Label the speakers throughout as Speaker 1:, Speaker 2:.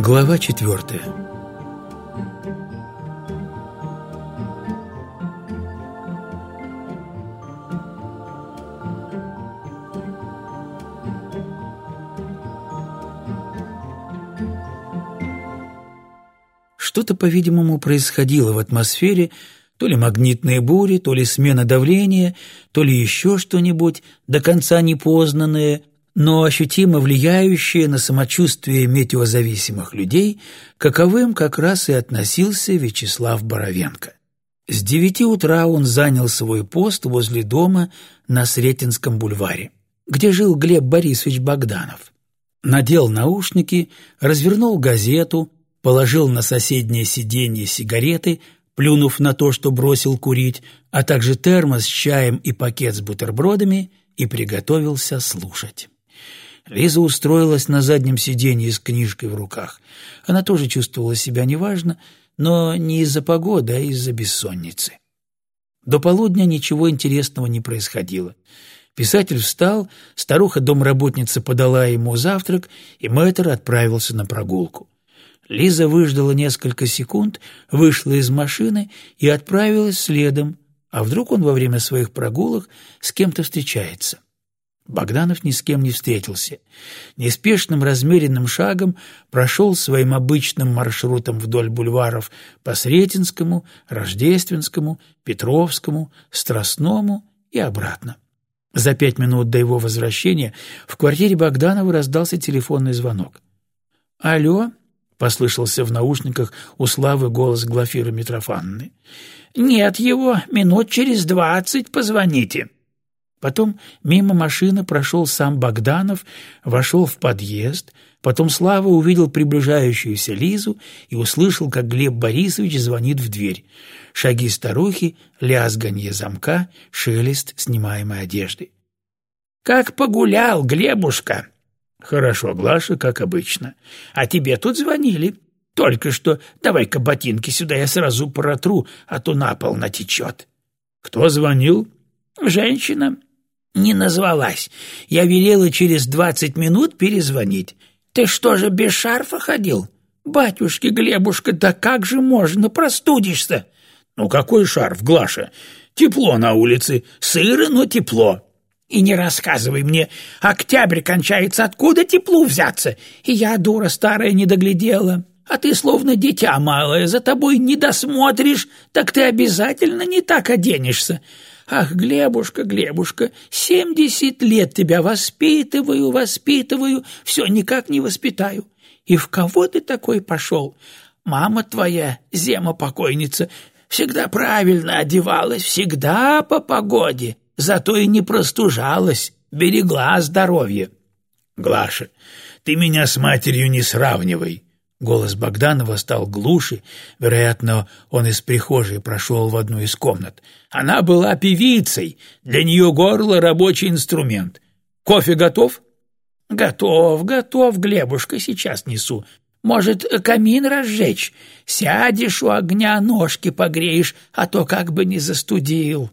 Speaker 1: Глава четвертая Что-то, по-видимому, происходило в атмосфере, то ли магнитные бури, то ли смена давления, то ли еще что-нибудь, до конца непознанное, но ощутимо влияющее на самочувствие метеозависимых людей, каковым как раз и относился Вячеслав Боровенко. С девяти утра он занял свой пост возле дома на Сретенском бульваре, где жил Глеб Борисович Богданов. Надел наушники, развернул газету, положил на соседнее сиденье сигареты, плюнув на то, что бросил курить, а также термос с чаем и пакет с бутербродами, и приготовился слушать. Лиза устроилась на заднем сиденье с книжкой в руках. Она тоже чувствовала себя неважно, но не из-за погоды, а из-за бессонницы. До полудня ничего интересного не происходило. Писатель встал, старуха-домработница подала ему завтрак, и мэтр отправился на прогулку. Лиза выждала несколько секунд, вышла из машины и отправилась следом, а вдруг он во время своих прогулок с кем-то встречается. Богданов ни с кем не встретился. Неспешным размеренным шагом прошел своим обычным маршрутом вдоль бульваров по Сретенскому, Рождественскому, Петровскому, Страстному и обратно. За пять минут до его возвращения в квартире Богданова раздался телефонный звонок. «Алло?» — послышался в наушниках у Славы голос Глафиры Митрофановны. «Нет его, минут через двадцать позвоните». Потом мимо машины прошел сам Богданов, вошел в подъезд, потом Слава увидел приближающуюся Лизу и услышал, как Глеб Борисович звонит в дверь. Шаги старухи, лязганье замка, шелест снимаемой одежды. «Как погулял, Глебушка!» «Хорошо, Глаша, как обычно. А тебе тут звонили. Только что давай-ка ботинки сюда, я сразу протру, а то на пол натечет». «Кто звонил?» «Женщина. Не назвалась. Я велела через двадцать минут перезвонить. Ты что же без шарфа ходил? Батюшки, Глебушка, да как же можно, простудишься? Ну какой шарф, Глаша? Тепло на улице, сыро, но тепло. И не рассказывай мне, октябрь кончается, откуда теплу взяться? И я, дура старая, не доглядела. А ты словно дитя малое, за тобой не досмотришь, так ты обязательно не так оденешься. Ах, Глебушка, Глебушка, семьдесят лет тебя воспитываю, воспитываю, все никак не воспитаю. И в кого ты такой пошел? Мама твоя, Зема покойница, всегда правильно одевалась, всегда по погоде, зато и не простужалась, берегла здоровье. Глаша, ты меня с матерью не сравнивай, Голос Богданова стал глуше, вероятно, он из прихожей прошел в одну из комнат. Она была певицей, для нее горло — рабочий инструмент. Кофе готов? Готов, готов, Глебушка, сейчас несу. Может, камин разжечь? Сядешь у огня, ножки погреешь, а то как бы не застудил.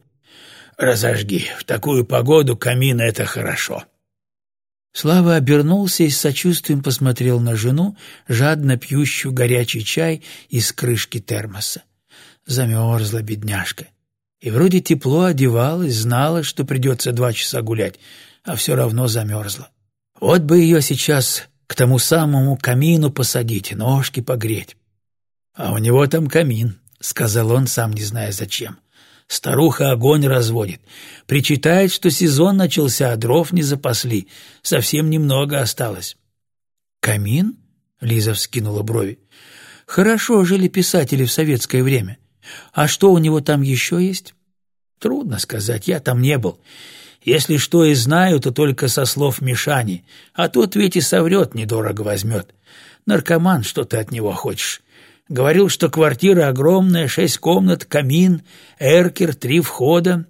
Speaker 1: Разожги, в такую погоду камин — это хорошо. Слава обернулся и с сочувствием посмотрел на жену, жадно пьющую горячий чай из крышки термоса. Замерзла бедняжка. И вроде тепло одевалась, знала, что придется два часа гулять, а все равно замерзла. Вот бы ее сейчас к тому самому камину посадить, ножки погреть. — А у него там камин, — сказал он, сам не зная зачем. Старуха огонь разводит. Причитает, что сезон начался, а дров не запасли. Совсем немного осталось. «Камин?» — Лиза вскинула брови. «Хорошо жили писатели в советское время. А что у него там еще есть?» «Трудно сказать, я там не был. Если что и знаю, то только со слов Мишани, а тот ведь и соврет, недорого возьмет. Наркоман, что ты от него хочешь? Говорил, что квартира огромная, шесть комнат, камин, эркер, три входа.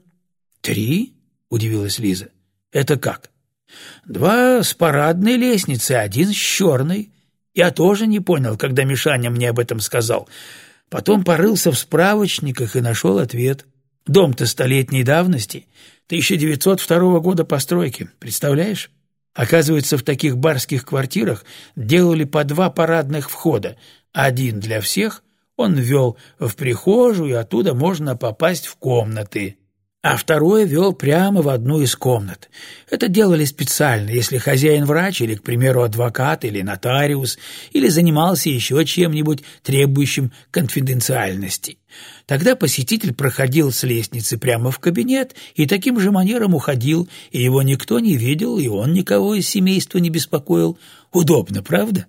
Speaker 1: «Три?» — удивилась Лиза. «Это как?» «Два с парадной лестницы, один с черной. Я тоже не понял, когда Мишаня мне об этом сказал. Потом порылся в справочниках и нашел ответ. Дом-то столетней давности, 1902 года постройки, представляешь?» Оказывается, в таких барских квартирах делали по два парадных входа. Один для всех, он вел в прихожую, и оттуда можно попасть в комнаты а второй вел прямо в одну из комнат. Это делали специально, если хозяин врач или, к примеру, адвокат или нотариус, или занимался еще чем-нибудь, требующим конфиденциальности. Тогда посетитель проходил с лестницы прямо в кабинет и таким же манером уходил, и его никто не видел, и он никого из семейства не беспокоил. Удобно, правда?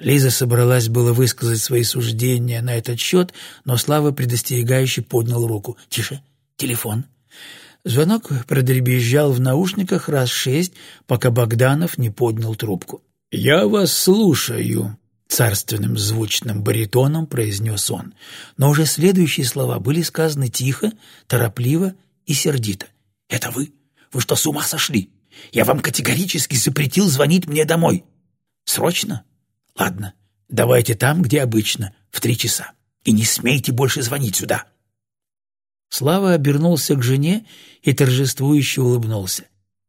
Speaker 1: Лиза собралась было высказать свои суждения на этот счет, но Слава предостерегающе поднял руку. «Тише!» Телефон. Звонок продребезжал в наушниках раз шесть, пока Богданов не поднял трубку. «Я вас слушаю», — царственным звучным баритоном произнес он. Но уже следующие слова были сказаны тихо, торопливо и сердито. «Это вы? Вы что, с ума сошли? Я вам категорически запретил звонить мне домой. Срочно? Ладно, давайте там, где обычно, в три часа. И не смейте больше звонить сюда». Слава обернулся к жене и торжествующе улыбнулся.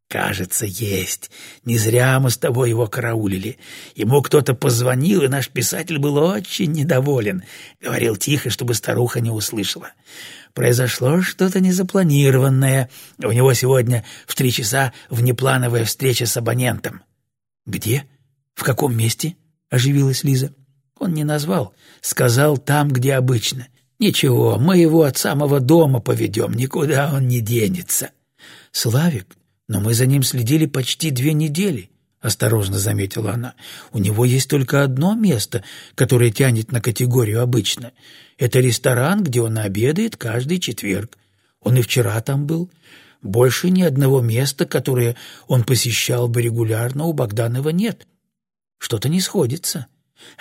Speaker 1: «Кажется, есть. Не зря мы с тобой его караулили. Ему кто-то позвонил, и наш писатель был очень недоволен. Говорил тихо, чтобы старуха не услышала. Произошло что-то незапланированное. У него сегодня в три часа внеплановая встреча с абонентом». «Где? В каком месте?» — оживилась Лиза. Он не назвал. Сказал там, где обычно. «Ничего, мы его от самого дома поведем, никуда он не денется». «Славик, но мы за ним следили почти две недели», — осторожно заметила она. «У него есть только одно место, которое тянет на категорию обычно. Это ресторан, где он обедает каждый четверг. Он и вчера там был. Больше ни одного места, которое он посещал бы регулярно, у Богданова нет. Что-то не сходится».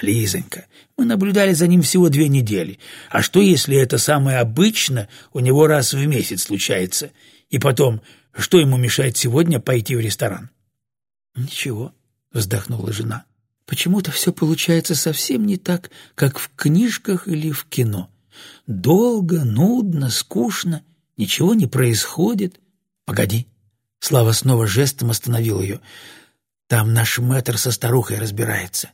Speaker 1: Лизонька, мы наблюдали за ним всего две недели. А что, если это самое обычно у него раз в месяц случается? И потом, что ему мешает сегодня пойти в ресторан? Ничего, вздохнула жена. Почему-то все получается совсем не так, как в книжках или в кино. Долго, нудно, скучно, ничего не происходит. Погоди. Слава снова жестом остановил ее. Там наш мэтр со старухой разбирается.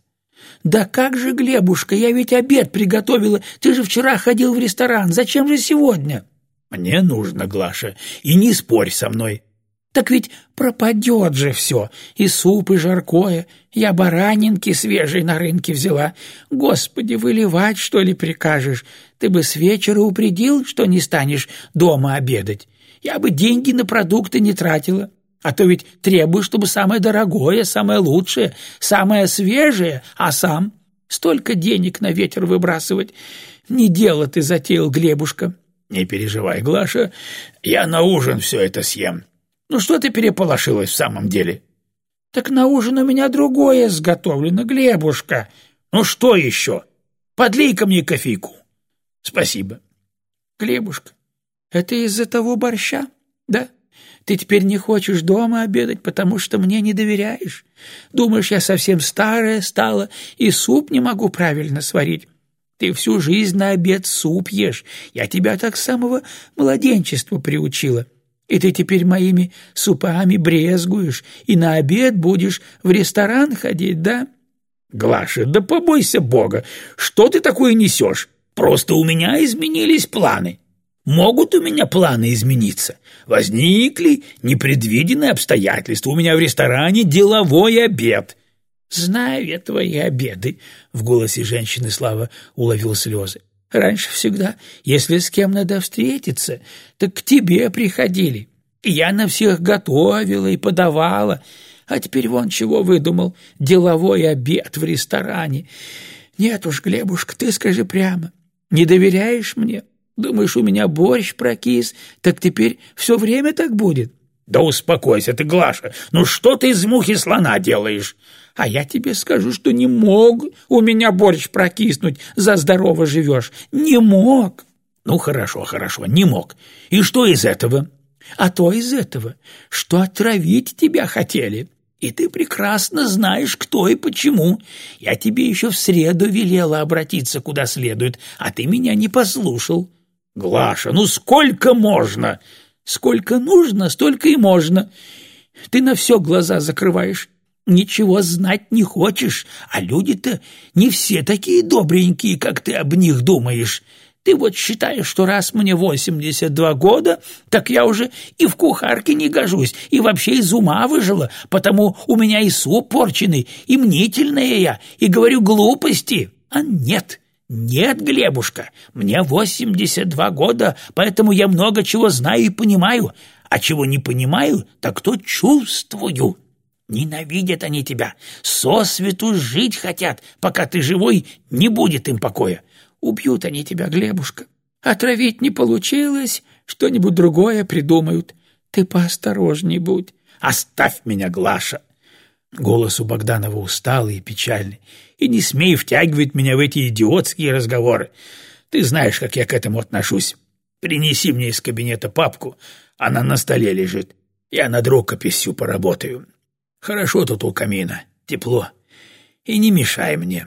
Speaker 1: «Да как же, Глебушка, я ведь обед приготовила. Ты же вчера ходил в ресторан. Зачем же сегодня?» «Мне нужно, Глаша, и не спорь со мной». «Так ведь пропадет же все, и суп, и жаркое. Я баранинки свежей на рынке взяла. Господи, выливать, что ли, прикажешь? Ты бы с вечера упредил, что не станешь дома обедать. Я бы деньги на продукты не тратила». А то ведь требуешь, чтобы самое дорогое, самое лучшее, самое свежее, а сам столько денег на ветер выбрасывать. Не дело ты затеял, Глебушка. Не переживай, Глаша, я на ужин все это съем. Ну что ты переполошилась в самом деле? Так на ужин у меня другое сготовлено, Глебушка. Ну что еще? Подлей-ка мне кофейку. Спасибо. Глебушка, это из-за того борща, да? — ты теперь не хочешь дома обедать, потому что мне не доверяешь. Думаешь, я совсем старая стала и суп не могу правильно сварить. Ты всю жизнь на обед суп ешь. Я тебя так с самого младенчества приучила. И ты теперь моими супами брезгуешь, и на обед будешь в ресторан ходить, да? Глаша, да побойся Бога! Что ты такое несешь? Просто у меня изменились планы. Могут у меня планы измениться. Возникли непредвиденные обстоятельства. У меня в ресторане деловой обед. Знаю я твои обеды, — в голосе женщины Слава уловил слезы. Раньше всегда, если с кем надо встретиться, так к тебе приходили. я на всех готовила и подавала. А теперь вон чего выдумал. Деловой обед в ресторане. Нет уж, Глебушка, ты скажи прямо. Не доверяешь мне? Думаешь, у меня борщ прокис? Так теперь все время так будет?» «Да успокойся ты, Глаша! Ну что ты из мухи слона делаешь?» «А я тебе скажу, что не мог у меня борщ прокиснуть, за здорово живешь. Не мог!» «Ну хорошо, хорошо, не мог. И что из этого?» «А то из этого, что отравить тебя хотели. И ты прекрасно знаешь, кто и почему. Я тебе еще в среду велела обратиться куда следует, а ты меня не послушал». «Глаша, ну сколько можно?» «Сколько нужно, столько и можно. Ты на все глаза закрываешь, ничего знать не хочешь, а люди-то не все такие добренькие, как ты об них думаешь. Ты вот считаешь, что раз мне восемьдесят два года, так я уже и в кухарке не гожусь, и вообще из ума выжила, потому у меня и суп порченый, и мнительная я, и говорю глупости. А нет, нет, Глебушка, мне восемьдесят два года, поэтому я много чего знаю и понимаю, а чего не понимаю, так то чувствую. Ненавидят они тебя, сосвету жить хотят, пока ты живой, не будет им покоя. Убьют они тебя, Глебушка. Отравить не получилось, что-нибудь другое придумают. Ты поосторожней будь. Оставь меня, Глаша. Голос у Богданова усталый и печальный. И не смей втягивать меня в эти идиотские разговоры. Ты знаешь, как я к этому отношусь. Принеси мне из кабинета папку, она на столе лежит. Я над рукописью поработаю. Хорошо тут у камина, тепло. И не мешай мне.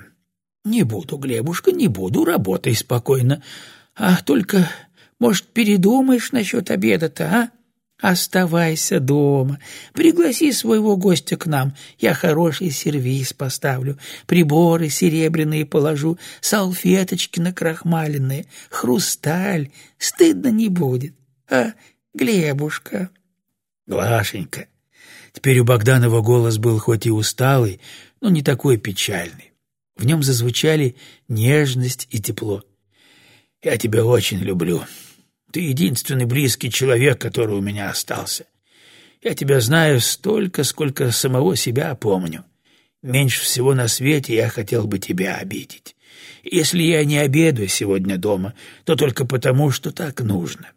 Speaker 1: «Не буду, Глебушка, не буду, работай спокойно. А только, может, передумаешь насчет обеда-то, а? Оставайся дома, пригласи своего гостя к нам, я хороший сервиз поставлю, приборы серебряные положу, салфеточки накрахмаленные, хрусталь, стыдно не будет, а, Глебушка?»
Speaker 2: «Глашенька». Теперь у Богданова голос был хоть и усталый, но не такой печальный. В нем зазвучали нежность и тепло. «Я тебя очень люблю. Ты единственный близкий человек, который у меня остался. Я тебя знаю столько, сколько самого себя помню. Меньше всего на свете я хотел бы тебя обидеть. Если я не обедаю сегодня дома, то только потому, что так нужно.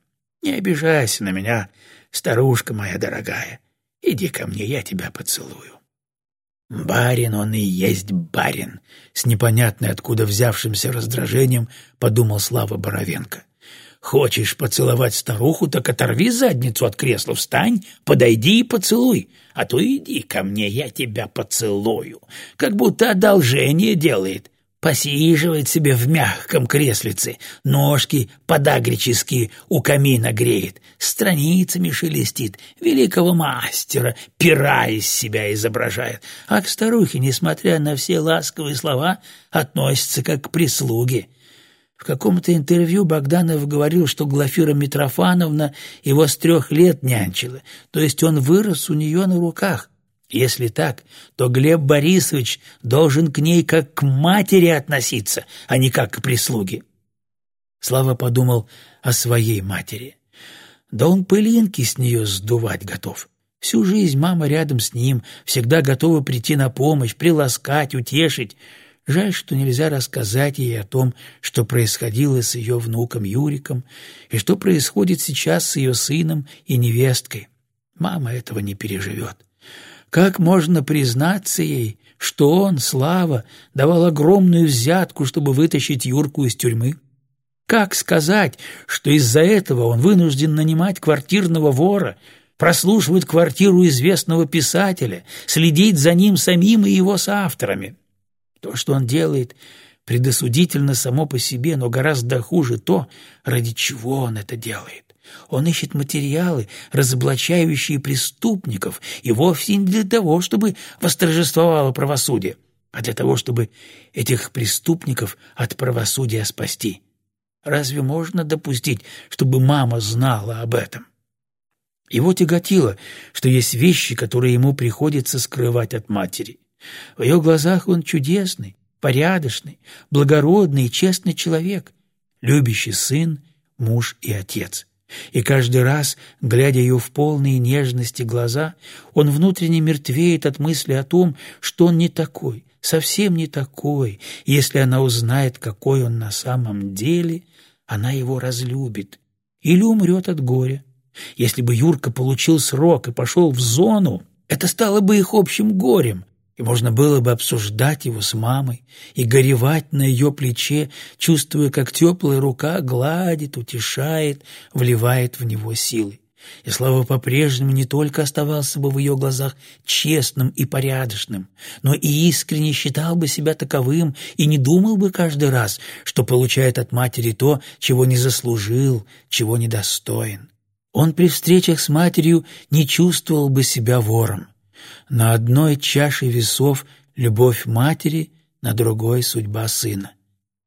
Speaker 2: Не обижайся на меня, старушка моя дорогая. Иди ко мне, я тебя поцелую». «Барин он и есть барин», — с непонятной откуда взявшимся раздражением подумал Слава Боровенко. «Хочешь поцеловать старуху, так оторви задницу от кресла, встань, подойди и поцелуй, а то иди ко мне, я тебя поцелую, как будто одолжение делает. Посиживает себе в мягком креслице, ножки подагрические у камина греет, страницами шелестит, великого мастера, пера из себя изображает, а к старухе, несмотря на все ласковые слова, относится как к прислуге. В каком-то интервью Богданов говорил, что Глафира Митрофановна его с трех лет нянчила, то есть он вырос у нее на руках. Если так, то Глеб Борисович должен к ней как к матери относиться, а не как к прислуге. Слава подумал о своей матери. Да он пылинки с нее сдувать готов. Всю жизнь мама рядом с ним, всегда готова прийти на помощь, приласкать, утешить. Жаль, что нельзя рассказать ей о том, что происходило с ее внуком Юриком и что происходит сейчас с ее сыном и невесткой. Мама этого не переживет. Как можно признаться ей, что он, Слава, давал огромную взятку, чтобы вытащить Юрку из тюрьмы? Как сказать, что из-за этого он вынужден нанимать квартирного вора, прослушивать квартиру известного писателя, следить за ним самим и его соавторами? То, что он делает, предосудительно само по себе, но гораздо хуже то, ради чего он это делает. Он ищет материалы, разоблачающие преступников, и вовсе не для того, чтобы восторжествовало правосудие, а для того, чтобы этих преступников от правосудия спасти. Разве можно допустить, чтобы мама знала об этом? Его тяготило, что есть вещи, которые ему приходится скрывать от матери. В ее глазах он чудесный, порядочный, благородный и честный человек, любящий сын, муж и отец. И каждый раз, глядя ее в полные нежности глаза, он внутренне мертвеет от мысли о том, что он не такой, совсем не такой. Если она узнает, какой он на самом деле, она его разлюбит или умрет от горя. Если бы Юрка получил срок и пошел в зону, это стало бы их общим горем, и можно было бы обсуждать его с мамой и горевать на ее плече, чувствуя, как теплая рука гладит, утешает, вливает в него силы. И Слава по-прежнему не только оставался бы в ее глазах честным и порядочным, но и искренне считал бы себя таковым и не думал бы каждый раз, что получает от матери то, чего не заслужил, чего не достоин.
Speaker 1: он при встречах с матерью не чувствовал бы себя вором. На одной чаше весов любовь матери, на другой — судьба сына.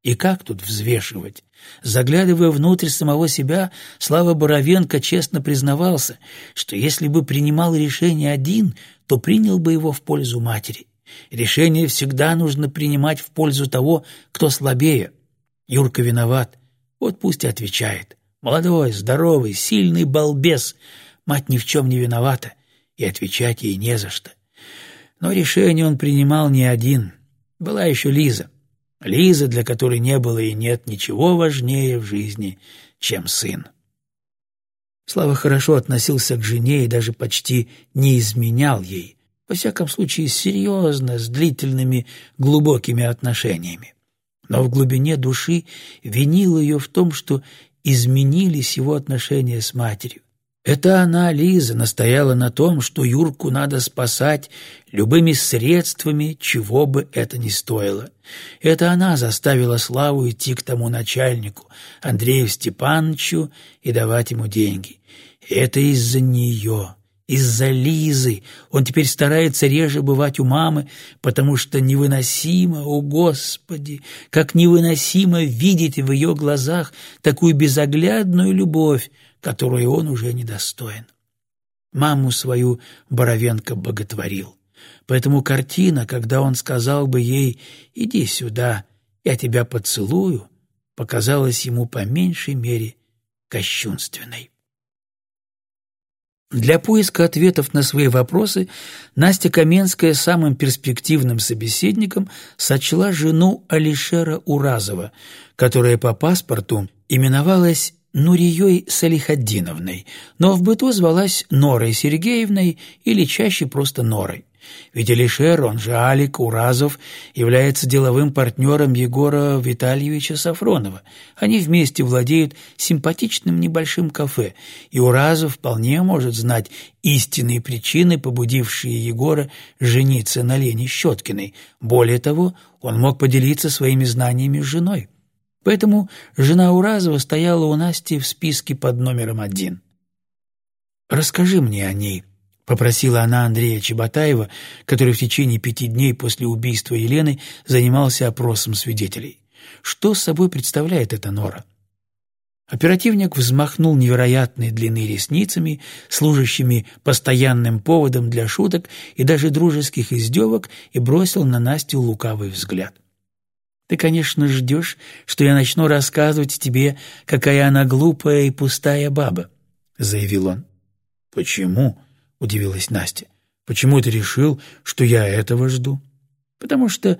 Speaker 1: И как тут взвешивать? Заглядывая внутрь самого себя, Слава Боровенко честно признавался, что если бы принимал решение один, то принял бы его в пользу матери. Решение всегда нужно принимать в пользу того, кто слабее. Юрка виноват, вот пусть и отвечает. Молодой, здоровый, сильный балбес. Мать ни в чем не виновата, и отвечать ей не за что. Но решение он принимал не один. Была еще Лиза. Лиза, для которой не было и нет ничего важнее в жизни, чем сын. Слава хорошо относился к жене и даже почти не изменял ей, во всяком случае серьезно, с длительными глубокими отношениями. Но в глубине души винил ее в том, что изменились его отношения с матерью. Это она, Лиза, настояла на том, что Юрку надо спасать любыми средствами, чего бы это ни стоило. Это она заставила Славу идти к тому начальнику, Андрею Степановичу, и давать ему деньги. Это из-за нее, из-за Лизы. Он теперь старается реже бывать у мамы, потому что невыносимо, о Господи, как невыносимо видеть в ее глазах такую безоглядную любовь, которую он уже недостоин. Маму свою Боровенко боготворил. Поэтому картина, когда он сказал бы ей «иди сюда, я тебя поцелую», показалась ему по меньшей мере кощунственной. Для поиска ответов на свои вопросы Настя Каменская самым перспективным собеседником сочла жену Алишера Уразова, которая по паспорту именовалась Нурией Салихаддиновной, но в быту звалась Норой Сергеевной или чаще просто Норой. Ведь Алишер, он же Алик Уразов, является деловым партнером Егора Витальевича Сафронова. Они вместе владеют симпатичным небольшим кафе, и Уразов вполне может знать истинные причины, побудившие Егора жениться на Лене Щеткиной. Более того, он мог поделиться своими знаниями с женой. Поэтому жена Уразова стояла у Насти в списке под номером один. «Расскажи мне о ней», — попросила она Андрея Чеботаева, который в течение пяти дней после убийства Елены занимался опросом свидетелей. «Что с собой представляет эта нора?» Оперативник взмахнул невероятной длины ресницами, служащими постоянным поводом для шуток и даже дружеских издевок, и бросил на Настю лукавый взгляд. Ты, конечно, ждешь, что я начну рассказывать тебе, какая она глупая и пустая баба», — заявил он. «Почему?» — удивилась Настя. «Почему ты решил, что я этого жду?» «Потому что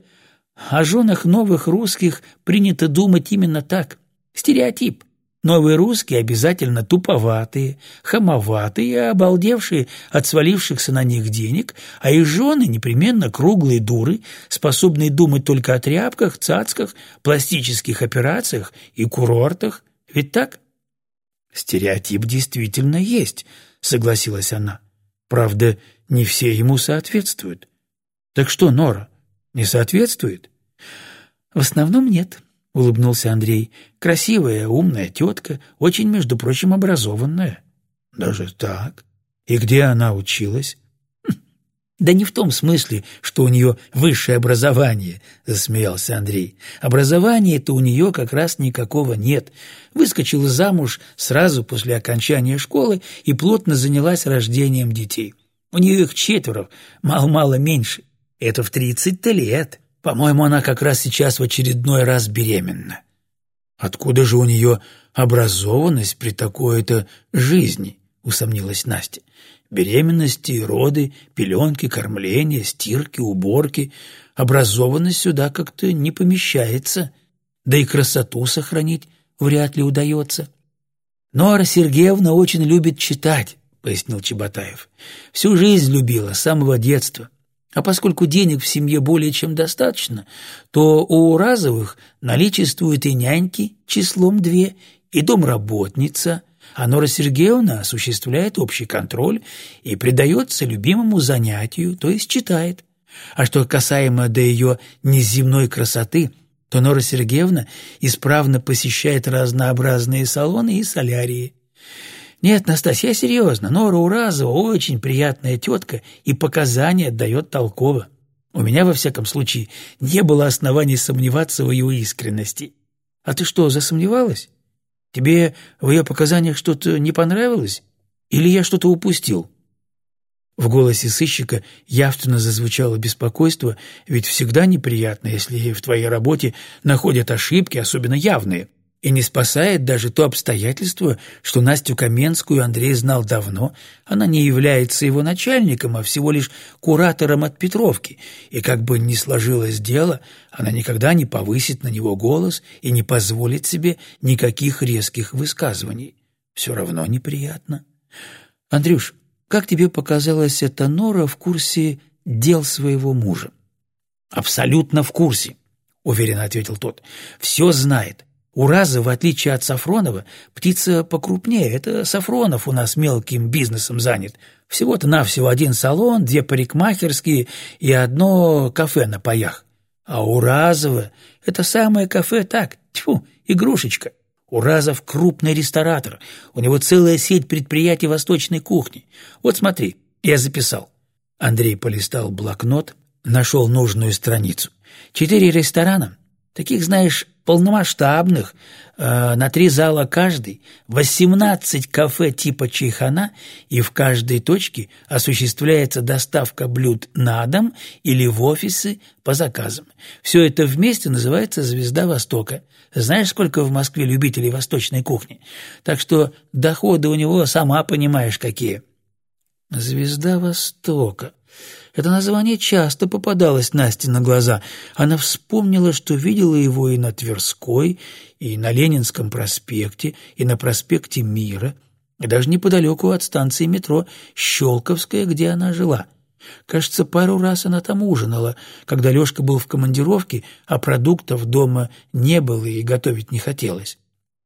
Speaker 1: о женах новых русских принято думать именно так. Стереотип. Новые русские обязательно туповатые, хамоватые, обалдевшие от свалившихся на них денег, а их жены непременно круглые дуры, способные думать только о тряпках, цацках, пластических операциях и курортах. Ведь так? Стереотип действительно есть, согласилась она. Правда, не все ему соответствуют. Так что, Нора, не соответствует? В основном нет, — улыбнулся Андрей. «Красивая, умная тетка, очень, между прочим, образованная». «Даже так? И где она училась?» «Да не в том смысле, что у нее высшее образование», — засмеялся Андрей. «Образования-то у нее как раз никакого нет. Выскочила замуж сразу после окончания школы и плотно занялась рождением детей. У нее их четверо, мало-мало меньше. Это в тридцать-то лет». По-моему, она как раз сейчас в очередной раз беременна. Откуда же у нее образованность при такой-то жизни? Усомнилась Настя. Беременности, роды, пеленки, кормление, стирки, уборки. Образованность сюда как-то не помещается. Да и красоту сохранить вряд ли удается. Нора Сергеевна очень любит читать, пояснил Чеботаев. Всю жизнь любила, с самого детства. А поскольку денег в семье более чем достаточно, то у Уразовых наличествуют и няньки числом две, и домработница, а Нора Сергеевна осуществляет общий контроль и предается любимому занятию, то есть читает. А что касаемо до ее неземной красоты, то Нора Сергеевна исправно посещает разнообразные салоны и солярии. Нет, Настасья, серьезно. Нора Уразова очень приятная тетка и показания отдает толково. У меня, во всяком случае, не было оснований сомневаться в ее искренности. А ты что, засомневалась? Тебе в ее показаниях что-то не понравилось? Или я что-то упустил?» В голосе сыщика явственно зазвучало беспокойство, ведь всегда неприятно, если в твоей работе находят ошибки, особенно явные. И не спасает даже то обстоятельство, что Настю Каменскую Андрей знал давно, она не является его начальником, а всего лишь куратором от Петровки, и как бы ни сложилось дело, она никогда не повысит на него голос и не позволит себе никаких резких высказываний. Все равно неприятно. Андрюш, как тебе показалась эта Нора в курсе дел своего мужа? Абсолютно в курсе, уверенно ответил тот. Все знает. Ураза, в отличие от Сафронова, птица покрупнее. Это Сафронов у нас мелким бизнесом занят. Всего-то навсего один салон, две парикмахерские и одно кафе на паях. А Уразова — это самое кафе так, тьфу, игрушечка. Уразов — крупный ресторатор, у него целая сеть предприятий восточной кухни. Вот смотри, я записал. Андрей полистал блокнот, нашел нужную страницу. Четыре ресторана, таких, знаешь, полномасштабных, э, на три зала каждый, 18 кафе типа чайхана, и в каждой точке осуществляется доставка блюд на дом или в офисы по заказам. Все это вместе называется «Звезда Востока». Знаешь, сколько в Москве любителей восточной кухни? Так что доходы у него, сама понимаешь, какие. «Звезда Востока», это название часто попадалось Насте на глаза. Она вспомнила, что видела его и на Тверской, и на Ленинском проспекте, и на проспекте Мира, и даже неподалеку от станции метро Щелковская, где она жила. Кажется, пару раз она там ужинала, когда Лёшка был в командировке, а продуктов дома не было и готовить не хотелось.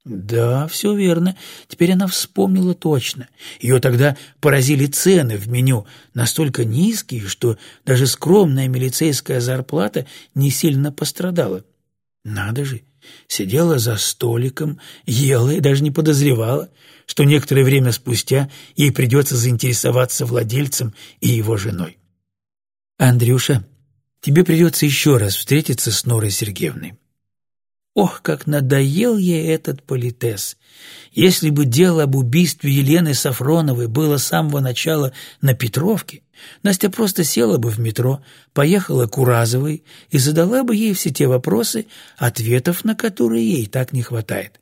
Speaker 1: Да, все верно. Теперь она вспомнила точно. Ее тогда поразили цены в меню, настолько низкие, что даже скромная милицейская зарплата не сильно пострадала. Надо же, сидела за столиком, ела и даже не подозревала, что некоторое время спустя ей придется заинтересоваться владельцем и его женой. «Андрюша, тебе придется еще раз встретиться с Норой Сергеевной. Ох, как надоел ей этот политес! Если бы дело об убийстве Елены Сафроновой было с самого начала на Петровке, Настя просто села бы в метро, поехала к Уразовой и задала бы ей все те вопросы, ответов на которые ей так не хватает.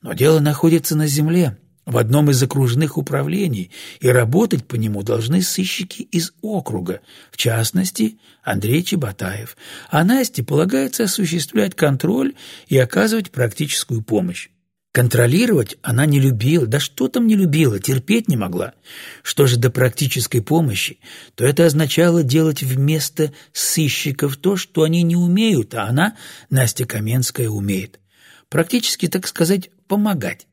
Speaker 1: Но дело находится на земле, в одном из окружных управлений, и работать по нему должны сыщики из округа, в частности, Андрей Чеботаев, а Насте полагается осуществлять контроль и оказывать практическую помощь. Контролировать она не любила, да что там не любила, терпеть не могла. Что же до практической помощи, то это означало делать вместо сыщиков то, что они не умеют, а она, Настя Каменская, умеет. Практически, так сказать, помогать.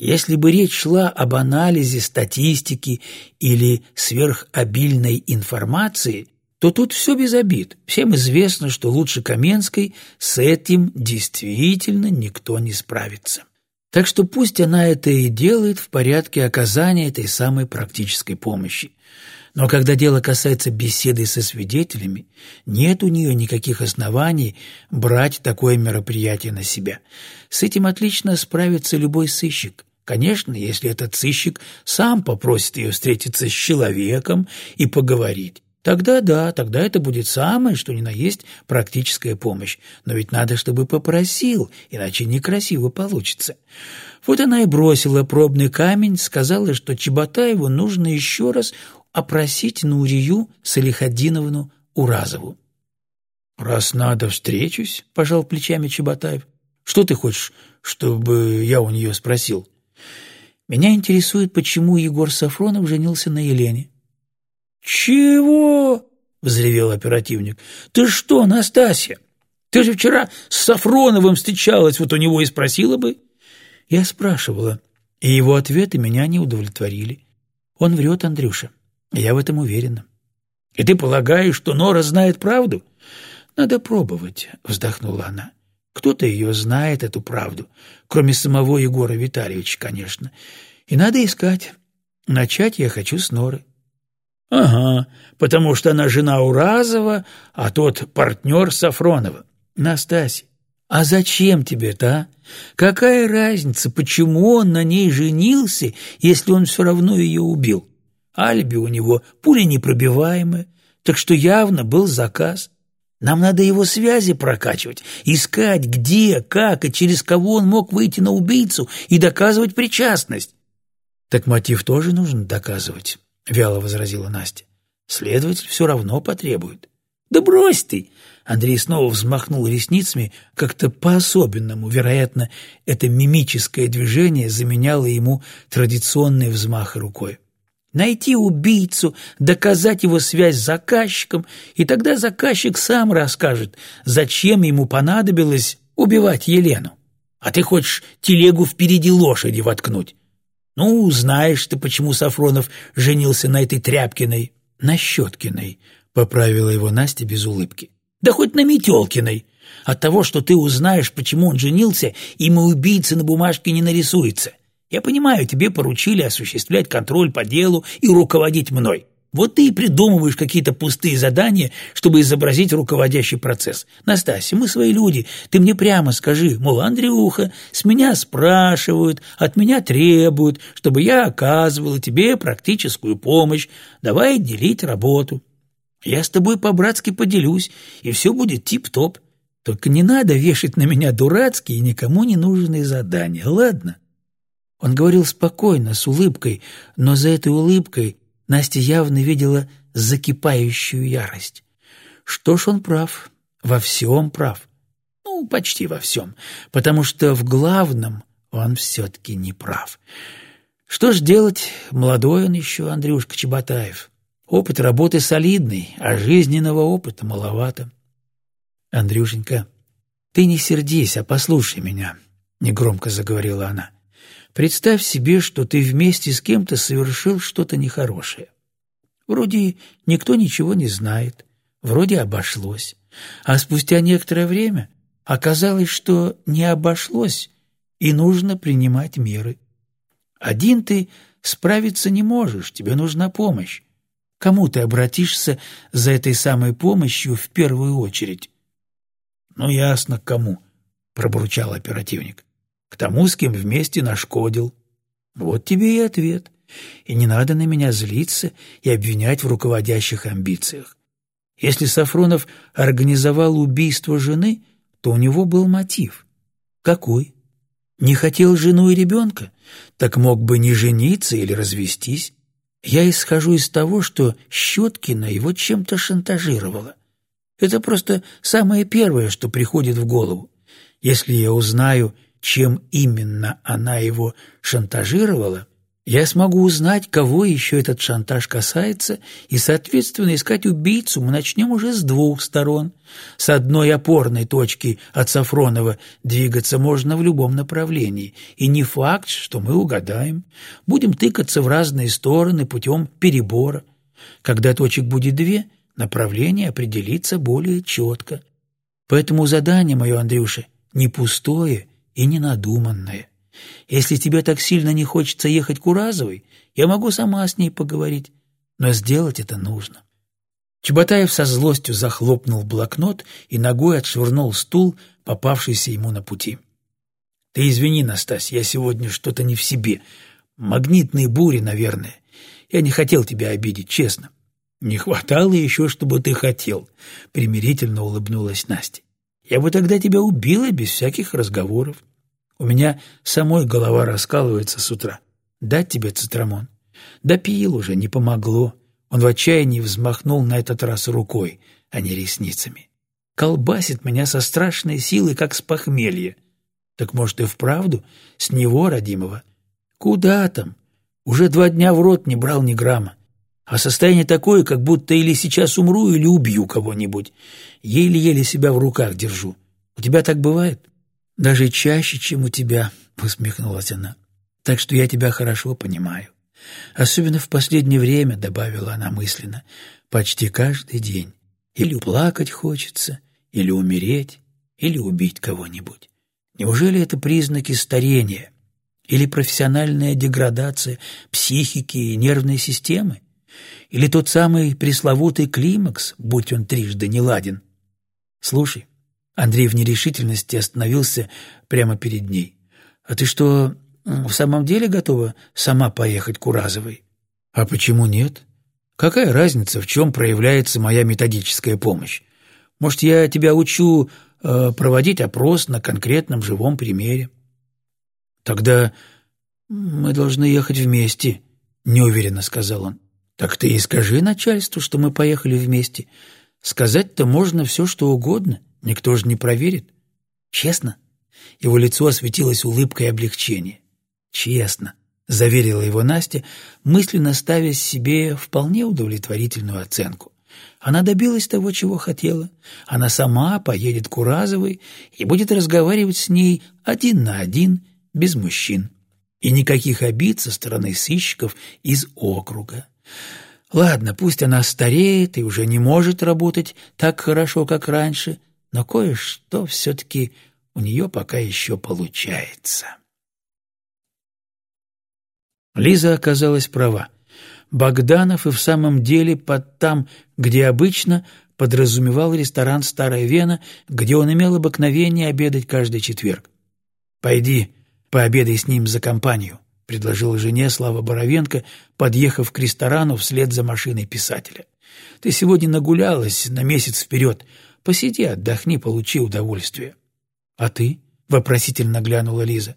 Speaker 1: Если бы речь шла об анализе статистики или сверхобильной информации, то тут все без обид. Всем известно, что лучше Каменской с этим действительно никто не справится. Так что пусть она это и делает в порядке оказания этой самой практической помощи. Но когда дело касается беседы со свидетелями, нет у нее никаких оснований брать такое мероприятие на себя. С этим отлично справится любой сыщик. Конечно, если этот сыщик сам попросит ее встретиться с человеком и поговорить. Тогда да, тогда это будет самое, что ни на есть практическая помощь. Но ведь надо, чтобы попросил, иначе некрасиво получится. Вот она и бросила пробный камень, сказала, что Чеботаеву нужно еще раз опросить Нурию Салихадиновну Уразову. «Раз надо, встречусь», — пожал плечами Чеботаев. «Что ты хочешь, чтобы я у нее спросил?» Меня интересует, почему Егор Сафронов женился на Елене. «Чего?» — взревел оперативник. «Ты что, Настасья? Ты же вчера с Сафроновым встречалась, вот у него и спросила бы». Я спрашивала, и его ответы меня не удовлетворили. Он врет, Андрюша. Я в этом уверена. «И ты полагаешь, что Нора знает правду?» «Надо пробовать», — вздохнула она. Кто-то ее знает, эту правду, кроме самого Егора Витальевича, конечно. И надо искать. Начать я хочу с Норы.
Speaker 2: Ага, потому что она жена Уразова, а тот партнер Сафронова.
Speaker 1: Настасья, а зачем тебе это, а? Какая разница, почему он на ней женился, если он все равно ее убил? Альби у него пуля непробиваемая, так что явно был заказ. Нам надо его связи прокачивать, искать, где, как и через кого он мог выйти на убийцу и доказывать причастность.
Speaker 2: Так мотив тоже нужно доказывать, вяло возразила Настя. Следователь все равно потребует.
Speaker 1: Да брось ты! Андрей снова взмахнул ресницами как-то по-особенному. Вероятно, это мимическое движение заменяло ему традиционный взмах рукой найти убийцу, доказать его связь с заказчиком, и тогда заказчик сам расскажет, зачем ему понадобилось убивать Елену. А ты хочешь телегу впереди лошади воткнуть? Ну, знаешь ты, почему Сафронов женился на этой Тряпкиной, на Щеткиной, — поправила его Настя без улыбки. Да хоть на Метелкиной. От того, что ты узнаешь, почему он женился, имя убийцы на бумажке не нарисуется. Я понимаю, тебе поручили осуществлять контроль по делу и руководить мной. Вот ты и придумываешь какие-то пустые задания, чтобы изобразить руководящий процесс. Настасья, мы свои люди, ты мне прямо скажи, мол, Андрюха, с меня спрашивают, от меня требуют, чтобы я оказывала тебе практическую помощь, давай делить работу. Я с тобой по-братски поделюсь, и все будет тип-топ. Только не надо вешать на меня дурацкие и никому не нужные задания, ладно?» Он говорил спокойно, с улыбкой, но за этой улыбкой Настя явно видела закипающую ярость. Что ж он прав, во всем прав. Ну, почти во всем, потому что в главном он все-таки не прав. Что ж делать, молодой он еще, Андрюшка Чеботаев. Опыт работы солидный, а жизненного опыта маловато. Андрюшенька, ты не сердись, а послушай меня, — негромко заговорила она. — Представь себе, что ты вместе с кем-то совершил что-то нехорошее. Вроде никто ничего не знает, вроде обошлось. А спустя некоторое время оказалось, что не обошлось, и нужно принимать меры. Один ты справиться не можешь, тебе нужна помощь. Кому ты обратишься за этой самой помощью в первую очередь? — Ну, ясно, кому, — пробурчал оперативник к тому, с кем вместе нашкодил. Вот тебе и ответ. И не надо на меня злиться и обвинять в руководящих амбициях. Если Сафронов организовал убийство жены, то у него был мотив. Какой? Не хотел жену и ребенка? Так мог бы не жениться или развестись. Я исхожу из того, что Щеткина его чем-то шантажировала. Это просто самое первое, что приходит в голову. Если я узнаю, чем именно она его шантажировала, я смогу узнать, кого еще этот шантаж касается, и, соответственно, искать убийцу мы начнем уже с двух сторон. С одной опорной точки от Сафронова двигаться можно в любом направлении, и не факт, что мы угадаем. Будем тыкаться в разные стороны путем перебора. Когда точек будет две, направление определится более четко. Поэтому задание мое, Андрюша, не пустое и ненадуманное. Если тебе так сильно не хочется ехать к Уразовой, я могу сама с ней поговорить, но сделать это нужно». Чеботаев со злостью захлопнул блокнот и ногой отшвырнул стул, попавшийся ему на пути. «Ты извини, Настась, я сегодня что-то не в себе. Магнитные бури, наверное. Я не хотел тебя обидеть, честно». «Не хватало еще, чтобы ты хотел», — примирительно улыбнулась Настя. «Я бы тогда тебя убила без всяких разговоров. У меня самой голова раскалывается с утра. Дать тебе цитрамон? Допил уже, не помогло. Он в отчаянии взмахнул на этот раз рукой, а не ресницами. Колбасит меня со страшной силой, как с похмелья. Так может и вправду с него, родимого? Куда там? Уже два дня в рот не брал ни грамма. А состояние такое, как будто или сейчас умру, или убью кого-нибудь. Еле-еле себя в руках держу. У тебя так бывает? «Даже чаще, чем у тебя», — усмехнулась она. «Так что я тебя хорошо понимаю. Особенно в последнее время», — добавила она мысленно, — «почти каждый день. Или плакать хочется, или умереть, или убить кого-нибудь. Неужели это признаки старения? Или профессиональная деградация психики и нервной системы? Или тот самый пресловутый климакс, будь он трижды не ладен? Слушай, Андрей в нерешительности остановился прямо перед ней. А ты что, в самом деле готова сама поехать к Уразовой? А почему нет? Какая разница, в чем проявляется моя методическая помощь? Может, я тебя учу э, проводить опрос на конкретном живом примере? Тогда мы должны ехать вместе, неуверенно сказал он. Так ты и скажи начальству, что мы поехали вместе. Сказать-то можно все, что угодно, никто же не проверит. Честно? Его лицо осветилось улыбкой облегчения. Честно, заверила его Настя, мысленно ставя себе вполне удовлетворительную оценку. Она добилась того, чего хотела. Она сама поедет к Уразовой и будет разговаривать с ней один на один, без мужчин. И никаких обид со стороны сыщиков из округа. Ладно, пусть она стареет и уже не может работать так хорошо, как раньше, но кое-что все-таки у нее пока еще получается. Лиза оказалась права. Богданов и в самом деле под там, где обычно, подразумевал ресторан «Старая Вена», где он имел обыкновение обедать каждый четверг. «Пойди, пообедай с ним за компанию», — предложил жене Слава Боровенко, подъехав к ресторану вслед за машиной писателя. «Ты сегодня нагулялась на месяц вперед. Посиди, отдохни, получи удовольствие». «А ты?» — вопросительно глянула Лиза.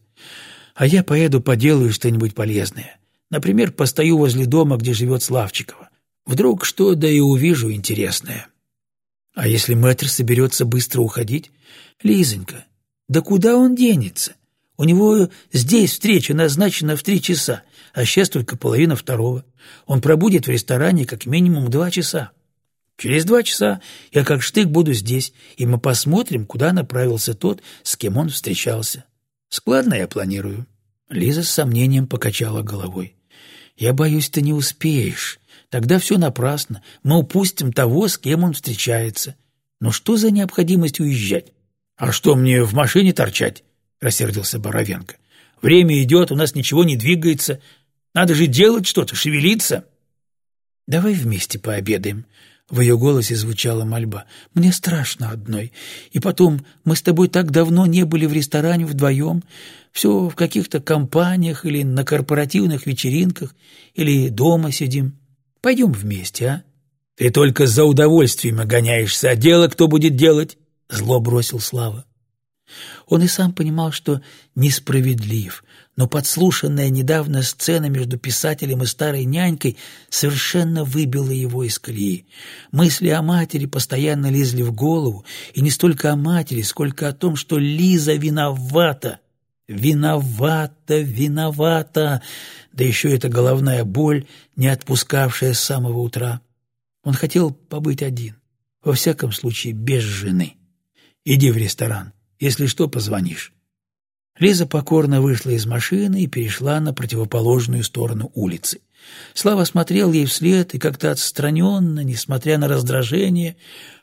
Speaker 1: «А я поеду поделаю что-нибудь полезное. Например, постою возле дома, где живет Славчикова. Вдруг что, да и увижу интересное. А если мэтр соберется быстро уходить? Лизонька, да куда он денется? У него здесь встреча назначена в три часа, а сейчас только половина второго. Он пробудет в ресторане как минимум два часа. Через два часа я как штык буду здесь, и мы посмотрим, куда направился тот, с кем он встречался. Складно я планирую. Лиза с сомнением покачала головой. Я боюсь, ты не успеешь. Тогда все напрасно. Мы упустим того, с кем он встречается. Но что за необходимость уезжать? — А что мне в машине торчать? — рассердился Боровенко. — Время идет, у нас ничего не двигается. Надо же делать что-то, шевелиться. — Давай вместе пообедаем. В ее голосе звучала мольба. «Мне страшно одной. И потом, мы с тобой так давно не были в ресторане вдвоем все в каких-то компаниях или на корпоративных вечеринках, или дома сидим. Пойдем вместе, а? Ты только за удовольствием огоняешься, а дело кто будет делать? Зло бросил Слава. Он и сам понимал, что несправедлив, но подслушанная недавно сцена между писателем и старой нянькой совершенно выбила его из колеи. Мысли о матери постоянно лезли в голову, и не столько о матери, сколько о том, что Лиза виновата, Виновата, виновата! Да еще эта головная боль, не отпускавшая с самого утра. Он хотел побыть один, во всяком случае без жены. Иди в ресторан, если что, позвонишь. Лиза покорно вышла из машины и перешла на противоположную сторону улицы. Слава смотрел ей вслед и как-то отстраненно, несмотря на раздражение,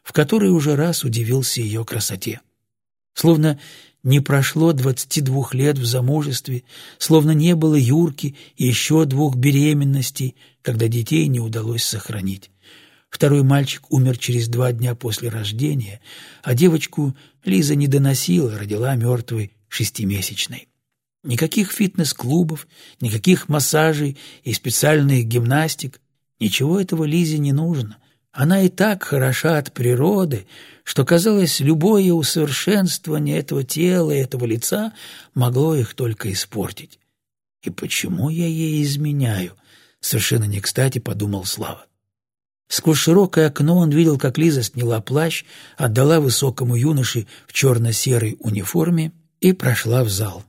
Speaker 1: в которое уже раз удивился ее красоте. Словно не прошло двадцати двух лет в замужестве, словно не было Юрки и еще двух беременностей, когда детей не удалось сохранить. Второй мальчик умер через два дня после рождения, а девочку Лиза не доносила, родила мертвой шестимесячной. Никаких фитнес-клубов, никаких массажей и специальных гимнастик. Ничего этого Лизе не нужно. Она и так хороша от природы, что, казалось, любое усовершенствование этого тела и этого лица могло их только испортить. «И почему я ей изменяю?» — совершенно не кстати подумал Слава. Сквозь широкое окно он видел, как Лиза сняла плащ, отдала высокому юноше в черно-серой униформе и прошла в зал.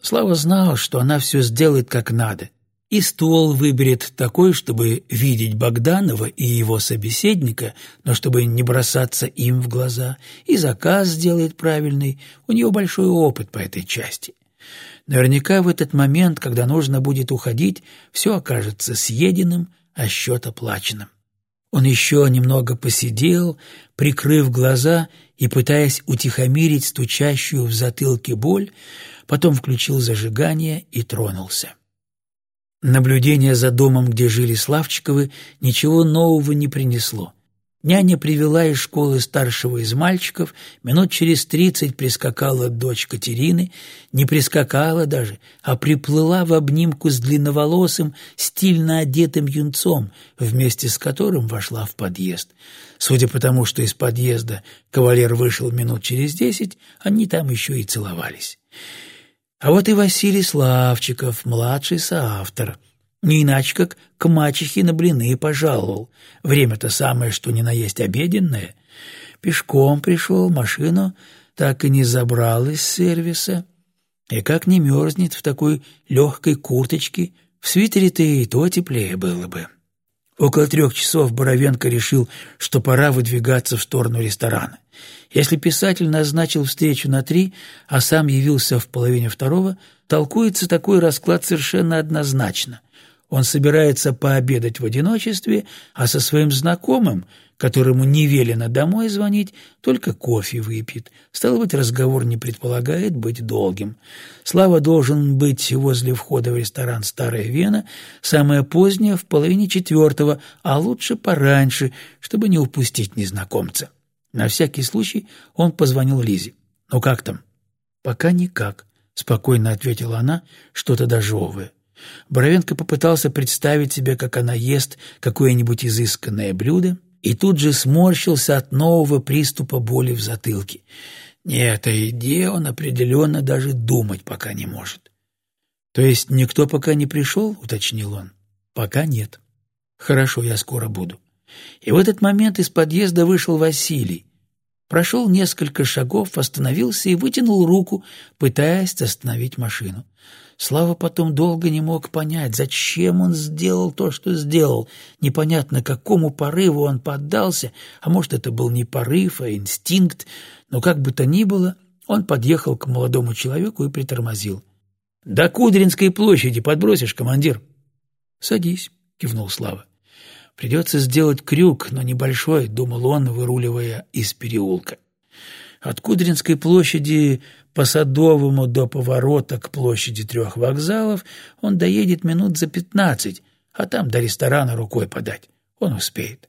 Speaker 1: Слава знал, что она все сделает как надо, и стол выберет такой, чтобы видеть Богданова и его собеседника, но чтобы не бросаться им в глаза, и заказ сделает правильный, у нее большой опыт по этой части. Наверняка в этот момент, когда нужно будет уходить, все окажется съеденным, а счет оплаченным. Он еще немного посидел, прикрыв глаза и пытаясь утихомирить стучащую в затылке боль, потом включил зажигание и тронулся. Наблюдение за домом, где жили Славчиковы, ничего нового не принесло. Няня привела из школы старшего из мальчиков, минут через тридцать прискакала дочь Катерины, не прискакала даже, а приплыла в обнимку с длинноволосым, стильно одетым юнцом, вместе с которым вошла в подъезд. Судя по тому, что из подъезда кавалер вышел минут через десять, они там еще и целовались. А вот и Василий Славчиков, младший соавтор — не иначе как к мачехе на блины пожаловал. Время-то самое, что ни на есть обеденное. Пешком пришел, машину так и не забрал из сервиса. И как не мерзнет в такой легкой курточке, в свитере-то и то теплее было бы. Около трех часов Боровенко решил, что пора выдвигаться в сторону ресторана. Если писатель назначил встречу на три, а сам явился в половине второго, толкуется такой расклад совершенно однозначно. Он собирается пообедать в одиночестве, а со своим знакомым, которому не велено домой звонить, только кофе выпьет. Стало быть, разговор не предполагает быть долгим. Слава должен быть возле входа в ресторан «Старая Вена», самое позднее, в половине четвертого, а лучше пораньше, чтобы не упустить незнакомца. На всякий случай он позвонил Лизе. «Ну как там?» «Пока никак», — спокойно ответила она, что-то дожевывая. Боровенко попытался представить себе, как она ест какое-нибудь изысканное блюдо, и тут же сморщился от нового приступа боли в затылке. Нет, о еде он определенно даже думать пока не может. «То есть никто пока не пришел?» — уточнил он. «Пока нет». «Хорошо, я скоро буду». И в этот момент из подъезда вышел Василий. Прошел несколько шагов, остановился и вытянул руку, пытаясь остановить машину. Слава потом долго не мог понять, зачем он сделал то, что сделал. Непонятно, какому порыву он поддался, а может, это был не порыв, а инстинкт. Но как бы то ни было, он подъехал к молодому человеку и притормозил. — До Кудринской площади подбросишь, командир? — Садись, — кивнул Слава. — Придется сделать крюк, но небольшой, — думал он, выруливая из переулка. От Кудринской площади по Садовому до поворота к площади трех вокзалов он доедет минут за пятнадцать, а там до ресторана рукой подать. Он успеет.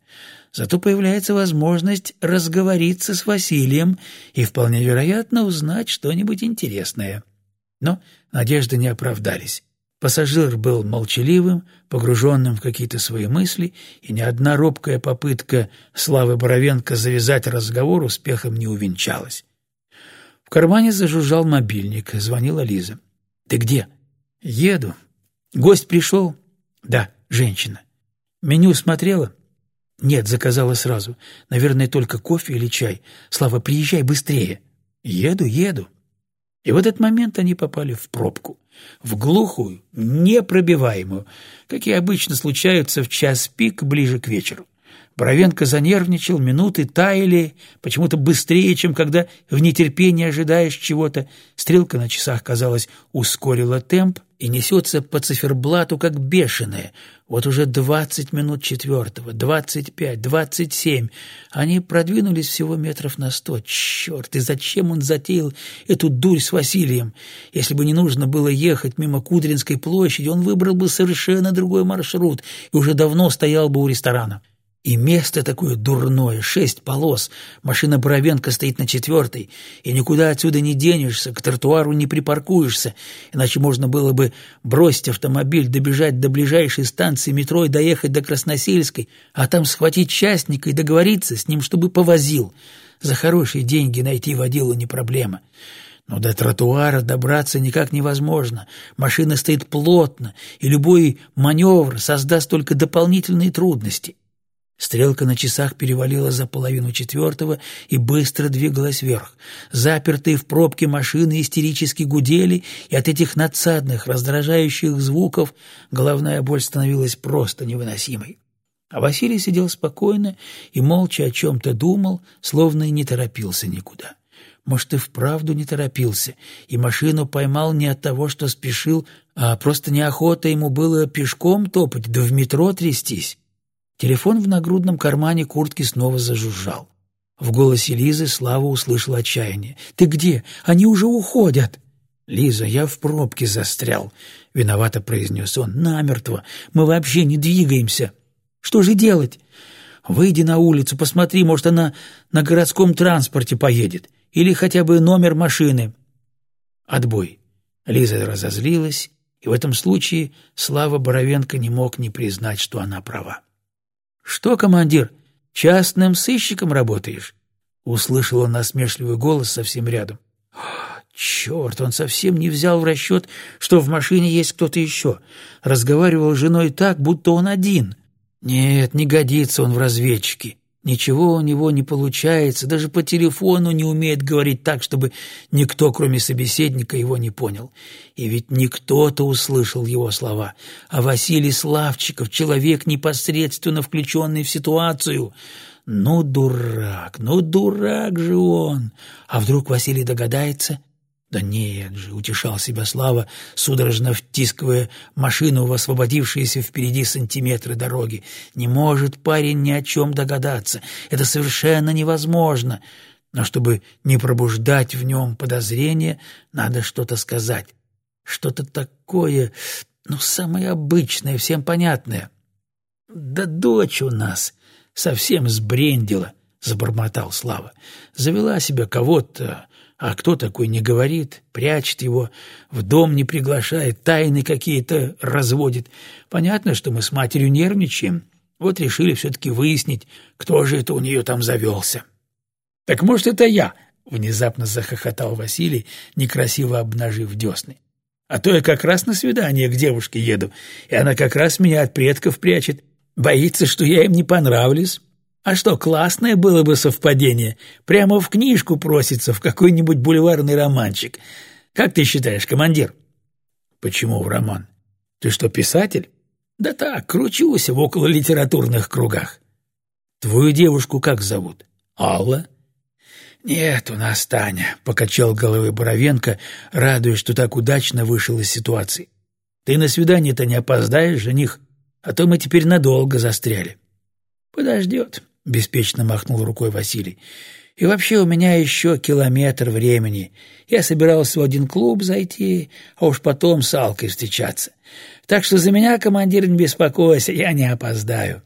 Speaker 1: Зато появляется возможность разговориться с Василием и, вполне вероятно, узнать что-нибудь интересное. Но надежды не оправдались. Пассажир был молчаливым, погруженным в какие-то свои мысли, и ни одна робкая попытка Славы Боровенко завязать разговор успехом не увенчалась. В кармане зажужжал мобильник. Звонила Лиза. «Ты где?» «Еду. Гость пришел?» «Да, женщина». «Меню смотрела?» «Нет, заказала сразу. Наверное, только кофе или чай. Слава, приезжай быстрее». «Еду, еду». И в этот момент они попали в пробку. В глухую, непробиваемую, какие обычно случаются в час пик ближе к вечеру. Боровенко занервничал, минуты таяли, почему-то быстрее, чем когда в нетерпении ожидаешь чего-то. Стрелка на часах, казалось, ускорила темп и несется по циферблату, как бешеная. Вот уже двадцать минут четвертого, двадцать пять, двадцать семь. Они продвинулись всего метров на сто. Черт, и зачем он затеял эту дурь с Василием? Если бы не нужно было ехать мимо Кудринской площади, он выбрал бы совершенно другой маршрут и уже давно стоял бы у ресторана. И место такое дурное, шесть полос, машина Боровенко стоит на четвертой, и никуда отсюда не денешься, к тротуару не припаркуешься, иначе можно было бы бросить автомобиль, добежать до ближайшей станции метро и доехать до Красносельской, а там схватить частника и договориться с ним, чтобы повозил. За хорошие деньги найти водилу не проблема. Но до тротуара добраться никак невозможно. Машина стоит плотно, и любой маневр создаст только дополнительные трудности. Стрелка на часах перевалила за половину четвертого и быстро двигалась вверх. Запертые в пробке машины истерически гудели, и от этих надсадных, раздражающих звуков головная боль становилась просто невыносимой. А Василий сидел спокойно и молча о чем-то думал, словно и не торопился никуда. Может, и вправду не торопился, и машину поймал не от того, что спешил, а просто неохота ему было пешком топать, да в метро трястись. Телефон в нагрудном кармане куртки снова зажужжал. В голосе Лизы Слава услышал отчаяние. «Ты где? Они уже уходят!» «Лиза, я в пробке застрял», — виновато произнес он. «Намертво. Мы вообще не двигаемся. Что же делать?» «Выйди на улицу, посмотри, может, она на городском транспорте поедет. Или хотя бы номер машины». Отбой. Лиза разозлилась, и в этом случае Слава Боровенко не мог не признать, что она права. «Что, командир, частным сыщиком работаешь?» Услышал он насмешливый голос совсем рядом. Черт, он совсем не взял в расчет, что в машине есть кто-то еще. Разговаривал с женой так, будто он один. Нет, не годится он в разведчике. Ничего у него не получается, даже по телефону не умеет говорить так, чтобы никто, кроме собеседника, его не понял. И ведь не кто-то услышал его слова, а Василий Славчиков, человек, непосредственно включенный в ситуацию. Ну, дурак, ну, дурак же он! А вдруг Василий догадается да нет же, утешал себя Слава, судорожно втискивая машину в освободившиеся впереди сантиметры дороги. Не может парень ни о чем догадаться. Это совершенно невозможно. Но чтобы не пробуждать в нем подозрения, надо что-то сказать. Что-то такое, ну, самое обычное, всем понятное. «Да дочь у нас совсем сбрендила», — забормотал Слава. «Завела себя кого-то, а кто такой не говорит, прячет его, в дом не приглашает, тайны какие-то разводит. Понятно, что мы с матерью нервничаем. Вот решили все-таки выяснить, кто же это у нее там завелся. — Так может, это я? — внезапно захохотал Василий, некрасиво обнажив десны. — А то я как раз на свидание к девушке еду, и она как раз меня от предков прячет. Боится, что я им не понравлюсь. А что, классное было бы совпадение. Прямо в книжку просится, в какой-нибудь бульварный романчик. Как ты считаешь, командир? Почему в роман? Ты что, писатель? Да так, кручусь в около литературных кругах. Твою девушку как зовут? Алла? Нет, у нас Таня, покачал головой Боровенко, радуясь, что так удачно вышел из ситуации. Ты на свидание-то не опоздаешь, жених, а то мы теперь надолго застряли. Подождет, — беспечно махнул рукой Василий. «И вообще у меня еще километр времени. Я собирался в один клуб зайти, а уж потом с Алкой встречаться. Так что за меня, командир, не беспокойся, я не опоздаю».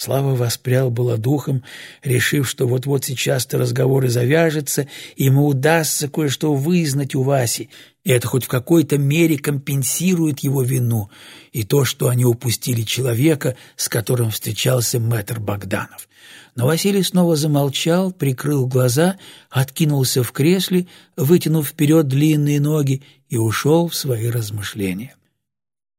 Speaker 1: Слава воспрял было духом, решив, что вот-вот сейчас-то разговор и завяжется, и ему удастся кое-что вызнать у Васи, и это хоть в какой-то мере компенсирует его вину и то, что они упустили человека, с которым встречался мэтр Богданов. Но Василий снова замолчал, прикрыл глаза, откинулся в кресле, вытянув вперед длинные ноги и ушел в свои размышления.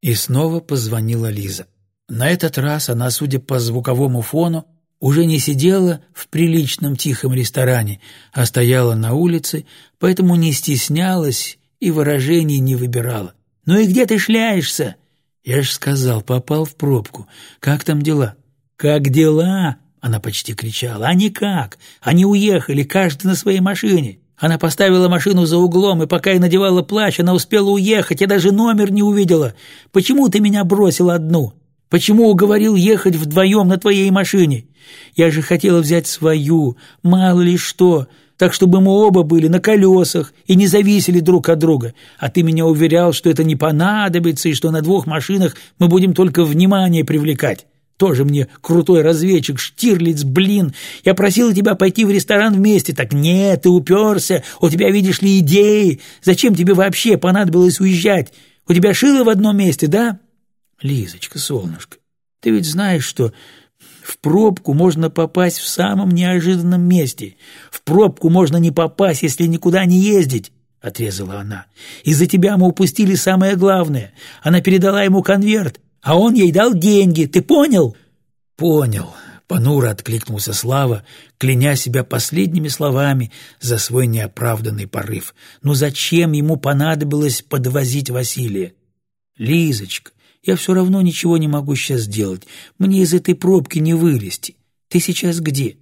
Speaker 1: И снова позвонила Лиза. На этот раз она, судя по звуковому фону, уже не сидела в приличном тихом ресторане, а стояла на улице, поэтому не стеснялась и выражений не выбирала. «Ну и где ты шляешься?» «Я ж сказал, попал в пробку. Как там дела?» «Как дела?» — она почти кричала. «А никак! Они уехали, каждый на своей машине. Она поставила машину за углом, и пока я надевала плащ, она успела уехать, я даже номер не увидела. Почему ты меня бросил одну? Почему уговорил ехать вдвоем на твоей машине? Я же хотела взять свою, мало ли что, так чтобы мы оба были на колесах и не зависели друг от друга. А ты меня уверял, что это не понадобится и что на двух машинах мы будем только внимание привлекать. Тоже мне крутой разведчик, Штирлиц, блин. Я просила тебя пойти в ресторан вместе. Так нет, ты уперся. У тебя, видишь ли, идеи. Зачем тебе вообще понадобилось уезжать? У тебя шило в одном месте, да?» Лизочка, солнышко, ты ведь знаешь, что в пробку можно попасть в самом неожиданном месте. В пробку можно не попасть, если никуда не ездить, — отрезала она. Из-за тебя мы упустили самое главное. Она передала ему конверт, а он ей дал деньги. Ты понял? Понял. Понуро откликнулся Слава, кляня себя последними словами за свой неоправданный порыв. Но зачем ему понадобилось подвозить Василия? Лизочка, я все равно ничего не могу сейчас сделать. Мне из этой пробки не вылезти. Ты сейчас где?»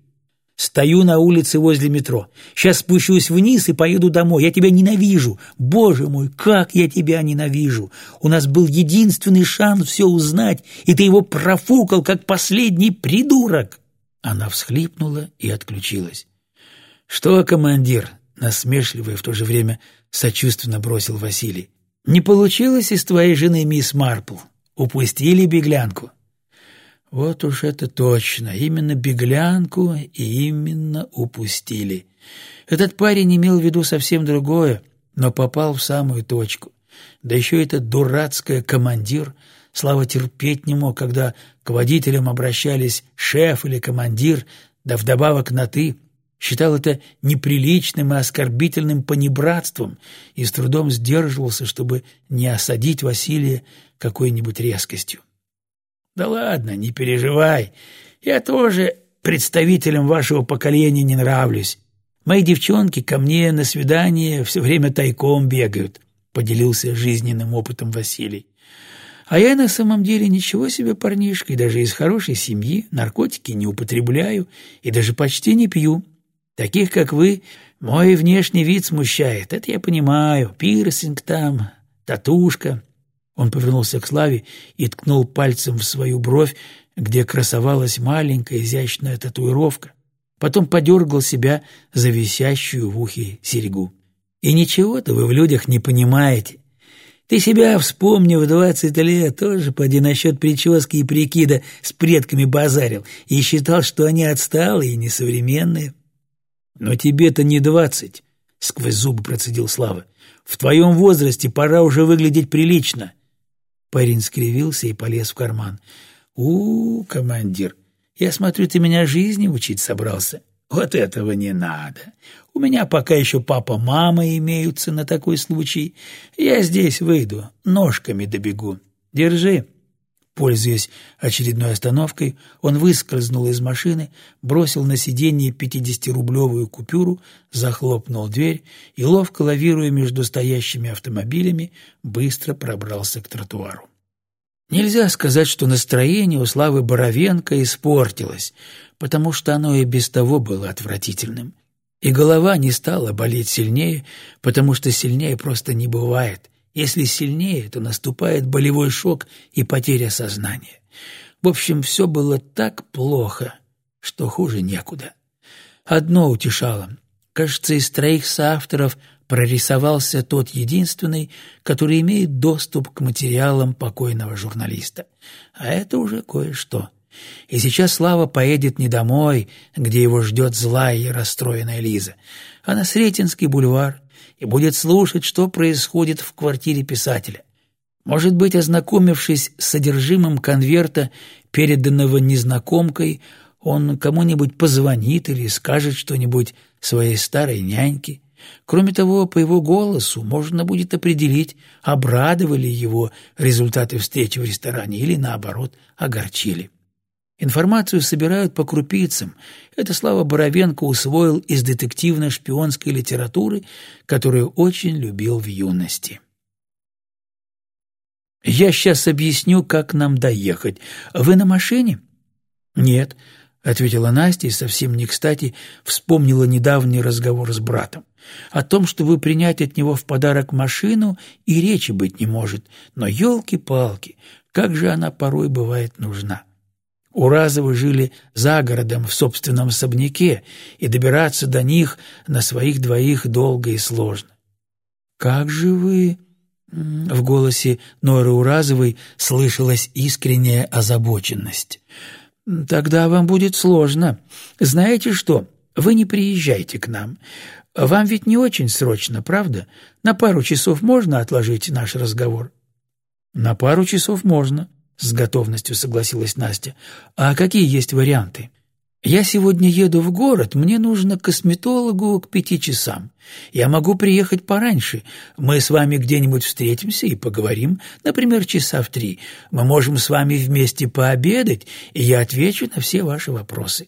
Speaker 1: Стою на улице возле метро. Сейчас спущусь вниз и поеду домой. Я тебя ненавижу. Боже мой, как я тебя ненавижу. У нас был единственный шанс все узнать, и ты его профукал, как последний придурок. Она всхлипнула и отключилась. «Что, командир?» — насмешливо и в то же время сочувственно бросил Василий. «Не получилось из твоей жены мисс Марпл? Упустили беглянку?» Вот уж это точно, именно беглянку и именно упустили. Этот парень имел в виду совсем другое, но попал в самую точку. Да еще этот дурацкая командир, Слава терпеть не мог, когда к водителям обращались шеф или командир, да вдобавок на «ты», считал это неприличным и оскорбительным понебратством и с трудом сдерживался, чтобы не осадить Василия какой-нибудь резкостью. Да ладно, не переживай. Я тоже представителям вашего поколения не нравлюсь. Мои девчонки ко мне на свидание все время тайком бегают, поделился жизненным опытом Василий. А я на самом деле ничего себе парнишка, и даже из хорошей семьи, наркотики не употребляю и даже почти не пью. Таких, как вы, мой внешний вид смущает, это я понимаю, пирсинг там, татушка. Он повернулся к Славе и ткнул пальцем в свою бровь, где красовалась маленькая изящная татуировка. Потом подергал себя за висящую в ухе серьгу. «И ничего-то вы в людях не понимаете. Ты себя, вспомни, в двадцать лет тоже поди насчет прически и прикида с предками базарил и считал, что они отсталые и несовременные». «Но тебе-то не двадцать», — сквозь зубы процедил Слава. «В твоем возрасте пора уже выглядеть прилично». Парень скривился и полез в карман. у, -у командир, я смотрю, ты меня жизни учить собрался. Вот этого не надо. У меня пока еще папа-мама имеются на такой случай. Я здесь выйду, ножками добегу. Держи». Пользуясь очередной остановкой, он выскользнул из машины, бросил на сиденье пятидесятирублевую купюру, захлопнул дверь и, ловко лавируя между стоящими автомобилями, быстро пробрался к тротуару. Нельзя сказать, что настроение у Славы Боровенко испортилось, потому что оно и без того было отвратительным. И голова не стала болеть сильнее, потому что сильнее просто не бывает — если сильнее, то наступает болевой шок и потеря сознания. В общем, все было так плохо, что хуже некуда. Одно утешало. Кажется, из троих соавторов прорисовался тот единственный, который имеет доступ к материалам покойного журналиста. А это уже кое-что. И сейчас Слава поедет не домой, где его ждет злая и расстроенная Лиза, а на Сретенский бульвар, и будет слушать, что происходит в квартире писателя. Может быть, ознакомившись с содержимым конверта, переданного незнакомкой, он кому-нибудь позвонит или скажет что-нибудь своей старой няньке. Кроме того, по его голосу можно будет определить, обрадовали его результаты встречи в ресторане или, наоборот, огорчили. Информацию собирают по крупицам. Это Слава Боровенко усвоил из детективно-шпионской литературы, которую очень любил в юности. «Я сейчас объясню, как нам доехать. Вы на машине?» «Нет», — ответила Настя и совсем не кстати вспомнила недавний разговор с братом. О том, чтобы принять от него в подарок машину, и речи быть не может. Но, елки-палки, как же она порой бывает нужна. Уразовы жили за городом в собственном особняке, и добираться до них на своих двоих долго и сложно. «Как же вы...» В голосе Норы Уразовой слышалась искренняя озабоченность. «Тогда вам будет сложно. Знаете что, вы не приезжайте к нам. Вам ведь не очень срочно, правда? На пару часов можно отложить наш разговор?» «На пару часов можно», с готовностью согласилась Настя. А какие есть варианты? Я сегодня еду в город, мне нужно к косметологу к пяти часам. Я могу приехать пораньше. Мы с вами где-нибудь встретимся и поговорим, например, часа в три. Мы можем с вами вместе пообедать, и я отвечу на все ваши вопросы.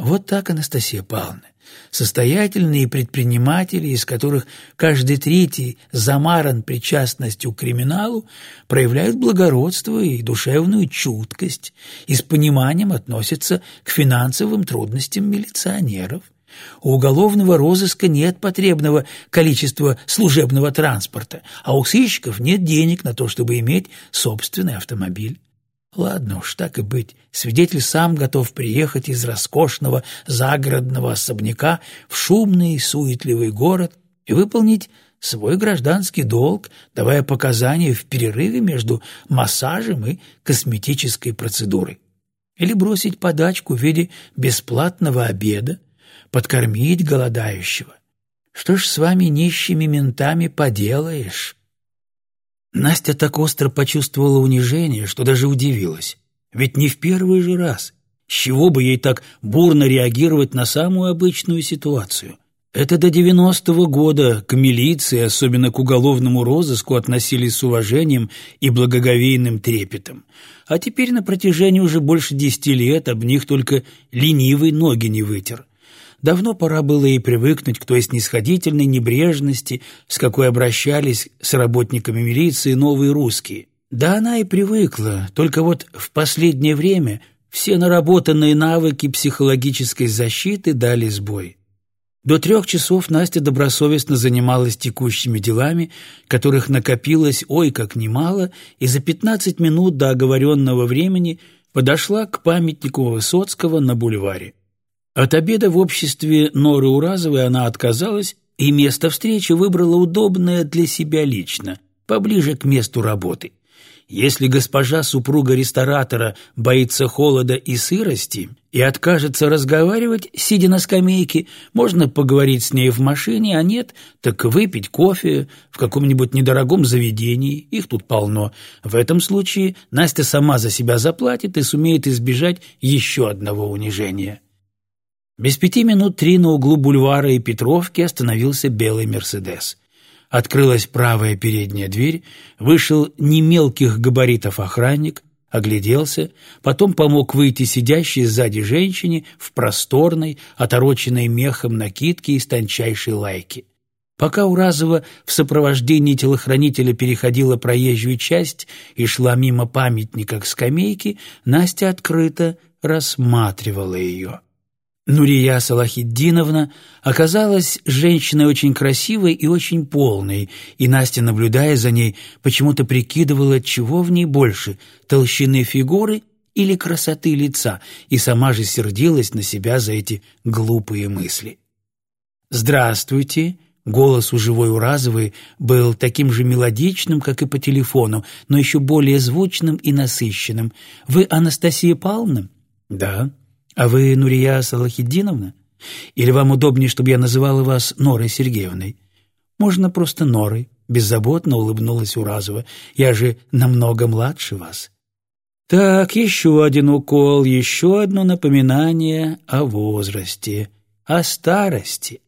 Speaker 1: Вот так, Анастасия Павловна. Состоятельные предприниматели, из которых каждый третий замаран причастностью к криминалу, проявляют благородство и душевную чуткость и с пониманием относятся к финансовым трудностям милиционеров. У уголовного розыска нет потребного количества служебного транспорта, а у сыщиков нет денег на то, чтобы иметь собственный автомобиль. Ладно уж, так и быть. Свидетель сам готов приехать из роскошного загородного особняка в шумный суетливый город и выполнить свой гражданский долг, давая показания в перерыве между массажем и косметической процедурой. Или бросить подачку в виде бесплатного обеда, подкормить голодающего. Что ж с вами нищими ментами поделаешь? Настя так остро почувствовала унижение, что даже удивилась. Ведь не в первый же раз. С чего бы ей так бурно реагировать на самую обычную ситуацию? Это до девяностого года к милиции, особенно к уголовному розыску, относились с уважением и благоговейным трепетом. А теперь на протяжении уже больше десяти лет об них только ленивый ноги не вытер. Давно пора было ей привыкнуть к той снисходительной небрежности, с какой обращались с работниками милиции новые русские. Да она и привыкла, только вот в последнее время все наработанные навыки психологической защиты дали сбой. До трех часов Настя добросовестно занималась текущими делами, которых накопилось ой как немало, и за пятнадцать минут до оговоренного времени подошла к памятнику Высоцкого на бульваре. От обеда в обществе Норы Уразовой она отказалась и место встречи выбрала удобное для себя лично, поближе к месту работы. Если госпожа супруга ресторатора боится холода и сырости и откажется разговаривать, сидя на скамейке, можно поговорить с ней в машине, а нет, так выпить кофе в каком-нибудь недорогом заведении, их тут полно. В этом случае Настя сама за себя заплатит и сумеет избежать еще одного унижения. Без пяти минут три на углу бульвара и Петровки остановился белый «Мерседес». Открылась правая передняя дверь, вышел немелких габаритов охранник, огляделся, потом помог выйти сидящей сзади женщине в просторной, отороченной мехом накидке из тончайшей лайки. Пока Уразова в сопровождении телохранителя переходила проезжую часть и шла мимо памятника к скамейке, Настя открыто рассматривала ее. Нурия Салахиддиновна оказалась женщиной очень красивой и очень полной, и Настя, наблюдая за ней, почему-то прикидывала, чего в ней больше – толщины фигуры или красоты лица, и сама же сердилась на себя за эти глупые мысли. «Здравствуйте!» Голос у живой Уразовой был таким же мелодичным, как и по телефону, но еще более звучным и насыщенным. «Вы Анастасия Павловна?» «Да». «А вы Нурия Салахиддиновна? Или вам удобнее, чтобы я называла вас Норой Сергеевной?» «Можно просто Норой», — беззаботно улыбнулась Уразова. «Я же намного младше вас». «Так, еще один укол, еще одно напоминание о возрасте, о старости.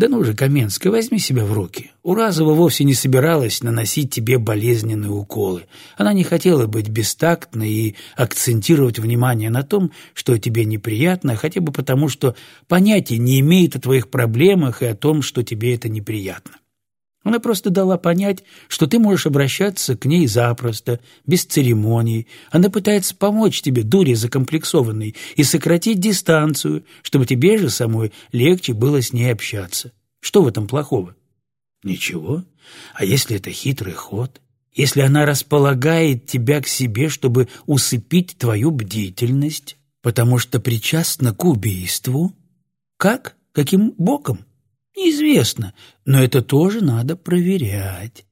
Speaker 1: Да ну же, Каменская, возьми себя в руки. Уразова вовсе не собиралась наносить тебе болезненные уколы. Она не хотела быть бестактной и акцентировать внимание на том, что тебе неприятно, хотя бы потому, что понятия не имеет о твоих проблемах и о том, что тебе это неприятно. Она просто дала понять, что ты можешь обращаться к ней запросто, без церемоний. Она пытается помочь тебе, дуре закомплексованной, и сократить дистанцию, чтобы тебе же самой легче было с ней общаться. Что в этом плохого? Ничего. А если это хитрый ход? Если она располагает тебя к себе, чтобы усыпить твою бдительность, потому что причастна к убийству? Как? Каким боком? Неизвестно, но это тоже надо проверять.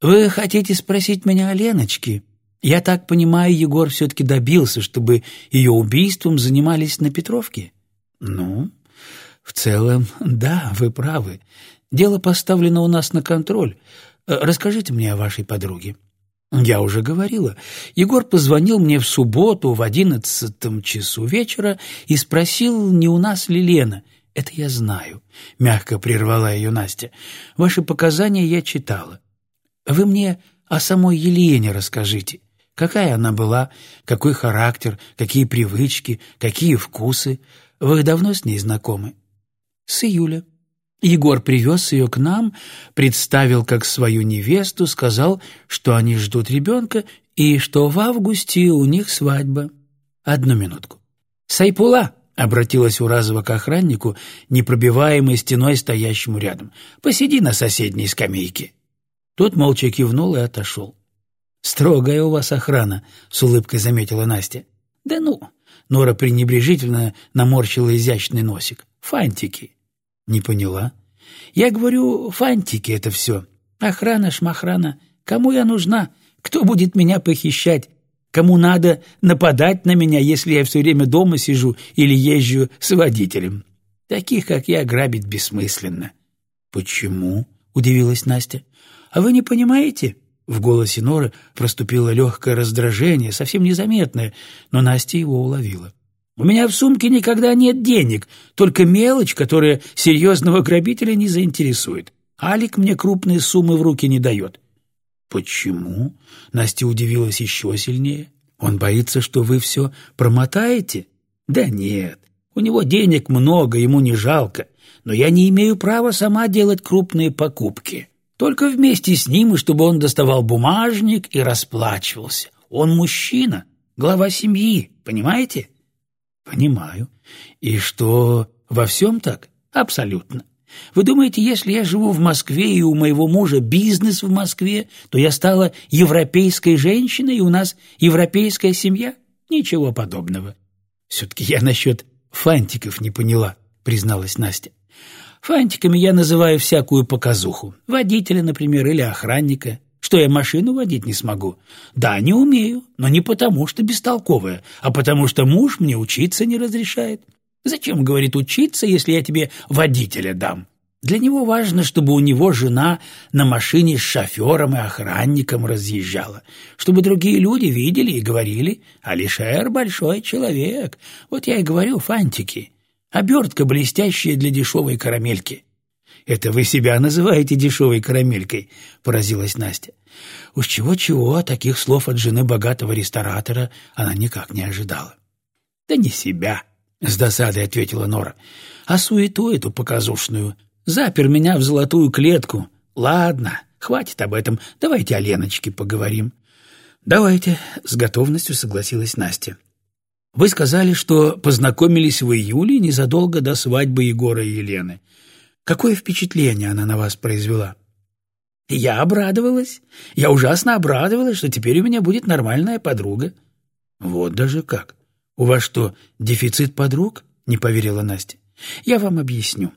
Speaker 1: Вы хотите спросить меня о Леночке? Я так понимаю, Егор все-таки добился, чтобы ее убийством занимались на Петровке? Ну, в целом, да, вы правы. Дело поставлено у нас на контроль. Расскажите мне о вашей подруге. Я уже говорила. Егор позвонил мне в субботу в одиннадцатом часу вечера и спросил, не у нас ли Лена — «Это я знаю», — мягко прервала ее Настя. «Ваши показания я читала. Вы мне о самой Елене расскажите. Какая она была, какой характер, какие привычки, какие вкусы. Вы давно с ней знакомы?» «С июля». Егор привез ее к нам, представил как свою невесту, сказал, что они ждут ребенка и что в августе у них свадьба. Одну минутку. «Сайпула!» — обратилась Уразова к охраннику, непробиваемой стеной, стоящему рядом. «Посиди на соседней скамейке». Тот молча кивнул и отошел. «Строгая у вас охрана», — с улыбкой заметила Настя. «Да ну!» — Нора пренебрежительно наморщила изящный носик. «Фантики». «Не поняла?» «Я говорю, фантики это все. Охрана, шмахрана. Кому я нужна? Кто будет меня похищать? Кому надо нападать на меня, если я все время дома сижу или езжу с водителем? Таких, как я, грабить бессмысленно». «Почему?» — удивилась Настя. «А вы не понимаете?» В голосе Норы проступило легкое раздражение, совсем незаметное, но Настя его уловила. «У меня в сумке никогда нет денег, только мелочь, которая серьезного грабителя не заинтересует. Алик мне крупные суммы в руки не дает». «Почему?» — Настя удивилась еще сильнее. «Он боится, что вы все промотаете?» «Да нет, у него денег много, ему не жалко, но я не имею права сама делать крупные покупки». Только вместе с ним, и чтобы он доставал бумажник и расплачивался. Он мужчина, глава семьи, понимаете? Понимаю. И что, во всем так? Абсолютно. Вы думаете, если я живу в Москве и у моего мужа бизнес в Москве, то я стала европейской женщиной и у нас европейская семья? Ничего подобного. Все-таки я насчет фантиков не поняла, призналась Настя. Фантиками я называю всякую показуху. Водителя, например, или охранника. Что я машину водить не смогу? Да, не умею, но не потому, что бестолковая, а потому что муж мне учиться не разрешает. Зачем, говорит, учиться, если я тебе водителя дам? Для него важно, чтобы у него жена на машине с шофером и охранником разъезжала, чтобы другие люди видели и говорили, «Алишер — большой человек». Вот я и говорю, фантики. Обертка блестящая для дешевой карамельки. «Это вы себя называете дешевой карамелькой?» — поразилась Настя. Уж чего-чего, таких слов от жены богатого ресторатора она никак не ожидала. «Да не себя», — с досадой ответила Нора, — «а суету эту показушную. Запер меня в золотую клетку. Ладно, хватит об этом, давайте о Леночке поговорим». «Давайте», — с готовностью согласилась Настя. Вы сказали, что познакомились в июле незадолго до свадьбы Егора и Елены. Какое впечатление она на вас произвела? Я обрадовалась. Я ужасно обрадовалась, что теперь у меня будет нормальная подруга. Вот даже как. У вас что, дефицит подруг? Не поверила Настя. Я вам объясню.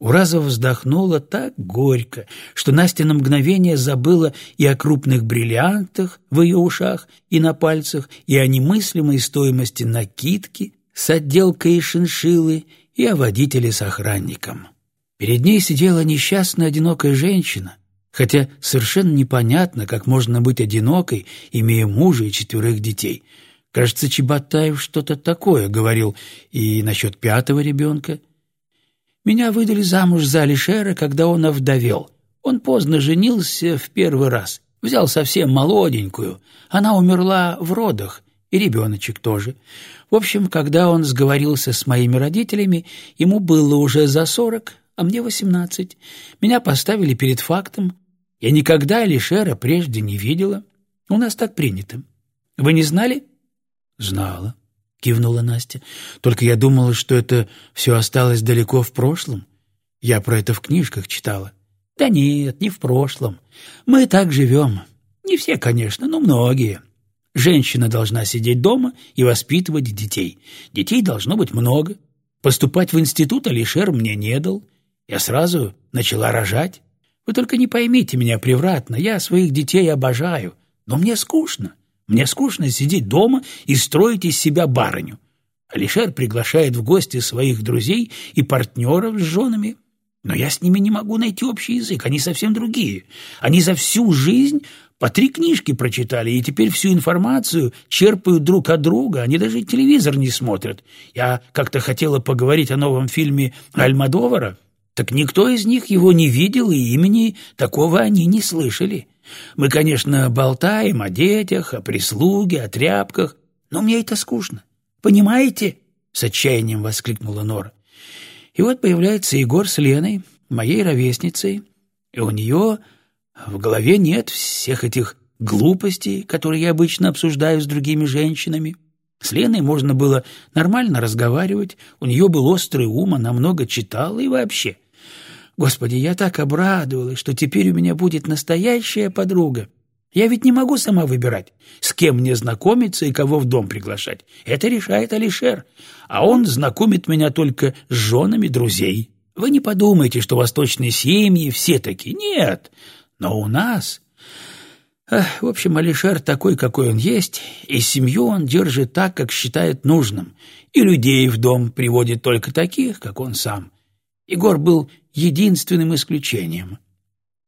Speaker 1: Уразова вздохнула так горько, что Настя на мгновение забыла и о крупных бриллиантах в ее ушах и на пальцах, и о немыслимой стоимости накидки с отделкой шиншиллы, и о водителе с охранником. Перед ней сидела несчастная одинокая женщина, хотя совершенно непонятно, как можно быть одинокой, имея мужа и четверых детей. Кажется, Чеботаев что-то такое говорил и насчет пятого ребенка — меня выдали замуж за Алишера, когда он овдовел. Он поздно женился в первый раз. Взял совсем молоденькую. Она умерла в родах, и ребеночек тоже. В общем, когда он сговорился с моими родителями, ему было уже за сорок, а мне восемнадцать. Меня поставили перед фактом. Я никогда Алишера прежде не видела. У нас так принято. Вы не знали? Знала кивнула Настя. Только я думала, что это все осталось далеко в прошлом. Я про это в книжках читала. Да нет, не в прошлом. Мы так живем. Не все, конечно, но многие. Женщина должна сидеть дома и воспитывать детей. Детей должно быть много. Поступать в институт Алишер мне не дал. Я сразу начала рожать. Вы только не поймите меня превратно. Я своих детей обожаю, но мне скучно. Мне скучно сидеть дома и строить из себя барыню. Алишер приглашает в гости своих друзей и партнеров с женами, но я с ними не могу найти общий язык, они совсем другие. Они за всю жизнь по три книжки прочитали, и теперь всю информацию черпают друг от друга, они даже телевизор не смотрят. Я как-то хотела поговорить о новом фильме Альмадовара, так никто из них его не видел, и имени такого они не слышали. Мы, конечно, болтаем о детях, о прислуге, о тряпках, но мне это скучно. Понимаете?
Speaker 2: с отчаянием воскликнула Нора. И вот появляется Егор с Леной, моей ровесницей, и у нее в голове нет всех этих глупостей, которые я обычно обсуждаю с другими женщинами. С Леной можно было нормально разговаривать, у нее был острый ум, она много читала и вообще. Господи, я так обрадовалась, что теперь у меня будет настоящая подруга. Я ведь не могу сама выбирать, с кем мне знакомиться и кого в дом приглашать. Это решает Алишер, а он знакомит меня только с женами друзей. Вы не подумайте, что восточные семьи все такие. Нет, но у нас... Ах, в общем, Алишер такой, какой он есть, и семью он держит так, как считает нужным, и людей в дом приводит только таких, как он сам. Егор был единственным исключением.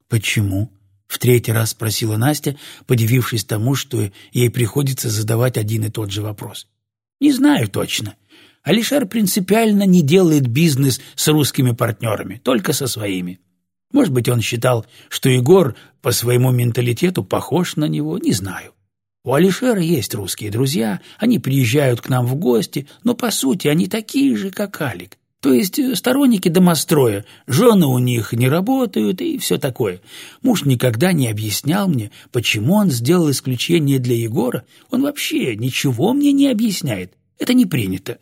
Speaker 2: «Почему?» — в третий раз спросила Настя, подивившись тому, что ей приходится задавать один и тот же вопрос. «Не знаю точно. Алишер принципиально не делает бизнес с русскими партнерами, только со своими. Может быть, он считал, что Егор по своему менталитету похож на него, не знаю. У Алишера есть русские друзья, они приезжают к нам в гости, но, по сути, они такие же, как Алик. То есть э, сторонники домостроя, жены у них не работают и все такое. Муж никогда не объяснял мне, почему он сделал исключение для Егора. Он вообще ничего мне не объясняет. Это не принято.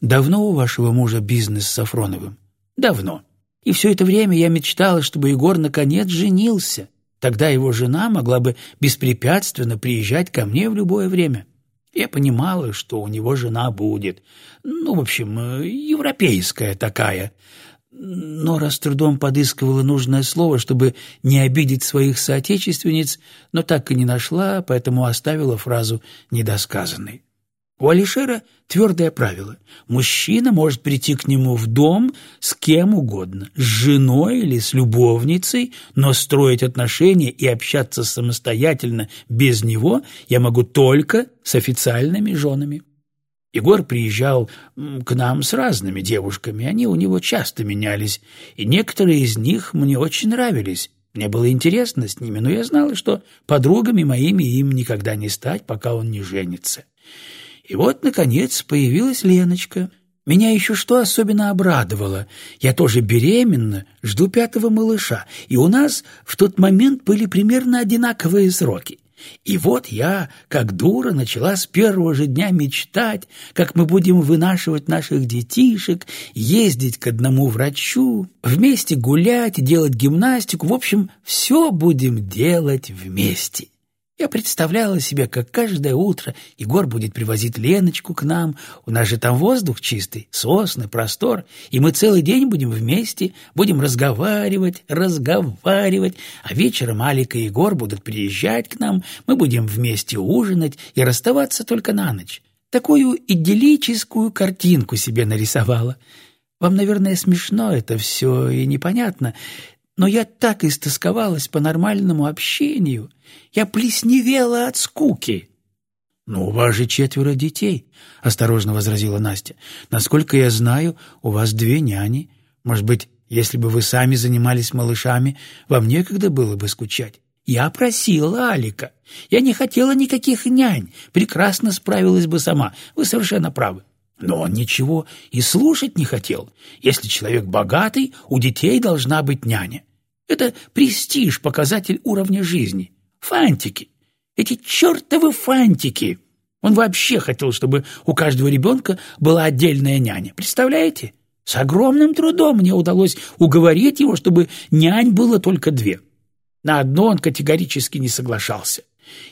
Speaker 2: Давно у вашего мужа бизнес с Сафроновым? Давно. И все это время я мечтала, чтобы Егор наконец женился. Тогда его жена могла бы беспрепятственно приезжать ко мне в любое время. Я понимала, что у него жена будет. Ну, в общем, европейская такая. Но раз трудом подыскивала нужное слово, чтобы не обидеть своих соотечественниц, но так и не нашла, поэтому оставила фразу недосказанной. У Алишера твердое правило. Мужчина может прийти к нему в дом с кем угодно, с женой или с любовницей, но строить отношения и общаться самостоятельно без него я могу только с официальными женами. Егор приезжал к нам с разными девушками, они у него часто менялись, и некоторые из них мне очень нравились. Мне было интересно с ними, но я знала, что подругами моими им никогда не стать, пока он не женится. И вот, наконец, появилась Леночка. Меня еще что особенно обрадовало. Я тоже беременна, жду пятого малыша, и у нас в тот момент были примерно одинаковые сроки. И вот я, как дура, начала с первого же дня мечтать, как мы будем вынашивать наших детишек, ездить к одному врачу, вместе гулять, делать гимнастику, в общем, все будем делать вместе. Я представляла себе, как каждое утро Егор будет привозить Леночку к нам. У нас же там воздух чистый, сосны, простор, и мы целый день будем вместе, будем разговаривать, разговаривать, а вечером Алика и Егор будут приезжать к нам, мы будем вместе ужинать и расставаться только на ночь. Такую идиллическую картинку себе нарисовала. Вам, наверное, смешно это все и непонятно, но я так истосковалась по нормальному общению. Я плесневела от скуки. «Но у вас же четверо детей», — осторожно возразила Настя. «Насколько я знаю, у вас две няни. Может быть, если бы вы сами занимались малышами, вам некогда было бы скучать». Я просила Алика. Я не хотела никаких нянь. Прекрасно справилась бы сама. Вы совершенно правы. Но он ничего и слушать не хотел. Если человек богатый, у детей должна быть няня. Это престиж, показатель уровня жизни. Фантики. Эти чертовы фантики. Он вообще хотел, чтобы у каждого ребенка была отдельная няня. Представляете? С огромным трудом мне удалось уговорить его, чтобы нянь было только две. На одно он категорически не соглашался.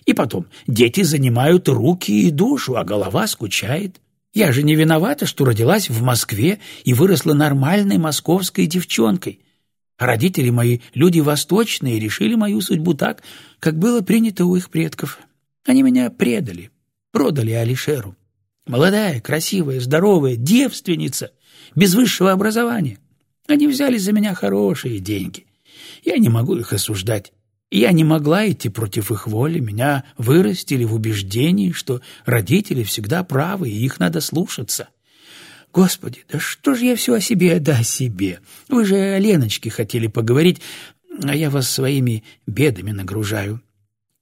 Speaker 2: И потом, дети занимают руки и душу, а голова скучает. Я же не виновата, что родилась в Москве и выросла нормальной московской девчонкой. Родители мои — люди восточные, решили мою судьбу так, как было принято у их предков. Они меня предали, продали Алишеру. Молодая, красивая, здоровая, девственница, без высшего образования. Они взяли за меня хорошие деньги. Я не могу их осуждать. Я не могла идти против их воли. Меня вырастили в убеждении, что родители всегда правы, и их надо слушаться. Господи, да что же я все о себе да о себе? Вы же о Леночке хотели поговорить, а я вас своими бедами нагружаю.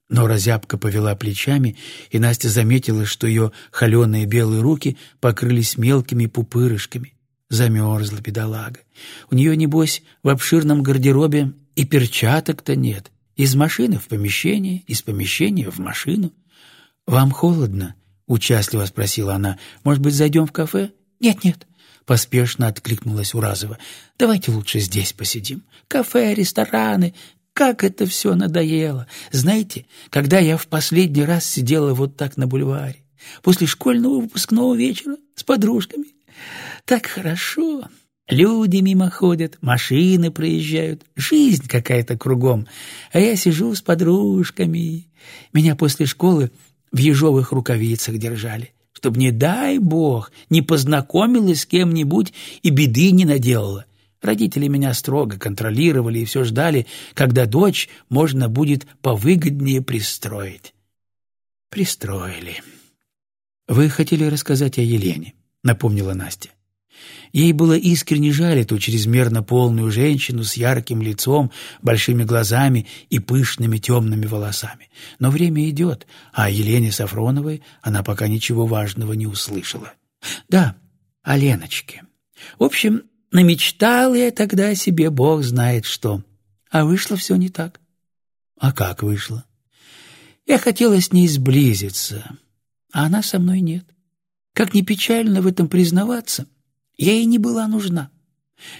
Speaker 2: Но разябка повела плечами, и Настя заметила, что ее холеные белые руки покрылись мелкими пупырышками. Замерзла бедолага. У нее, небось, в обширном гардеробе и перчаток-то нет. Из машины в помещение, из помещения в машину. «Вам холодно?» — участливо спросила она. «Может быть, зайдем в кафе?» «Нет-нет», — поспешно откликнулась Уразова. «Давайте лучше здесь посидим. Кафе, рестораны, как это все надоело! Знаете, когда я в последний раз сидела вот так на бульваре, после школьного выпускного вечера с подружками, так хорошо. Люди мимо ходят, машины проезжают, жизнь какая-то кругом, а я сижу с подружками. Меня после школы в ежовых рукавицах держали, чтобы, не дай бог, не познакомилась с кем-нибудь и беды не наделала. Родители меня строго контролировали и все ждали, когда дочь можно будет повыгоднее пристроить. Пристроили. «Вы хотели рассказать о Елене», — напомнила Настя. Ей было искренне жаль эту чрезмерно полную женщину с ярким лицом, большими глазами и пышными темными волосами. Но время идет, а Елене Сафроновой она пока ничего важного не услышала. «Да, о Леночке. В общем, Намечтал я тогда себе бог знает что. А вышло все не так. А как вышло? Я хотела с ней сблизиться, а она со мной нет. Как ни печально в этом признаваться, я ей не была нужна.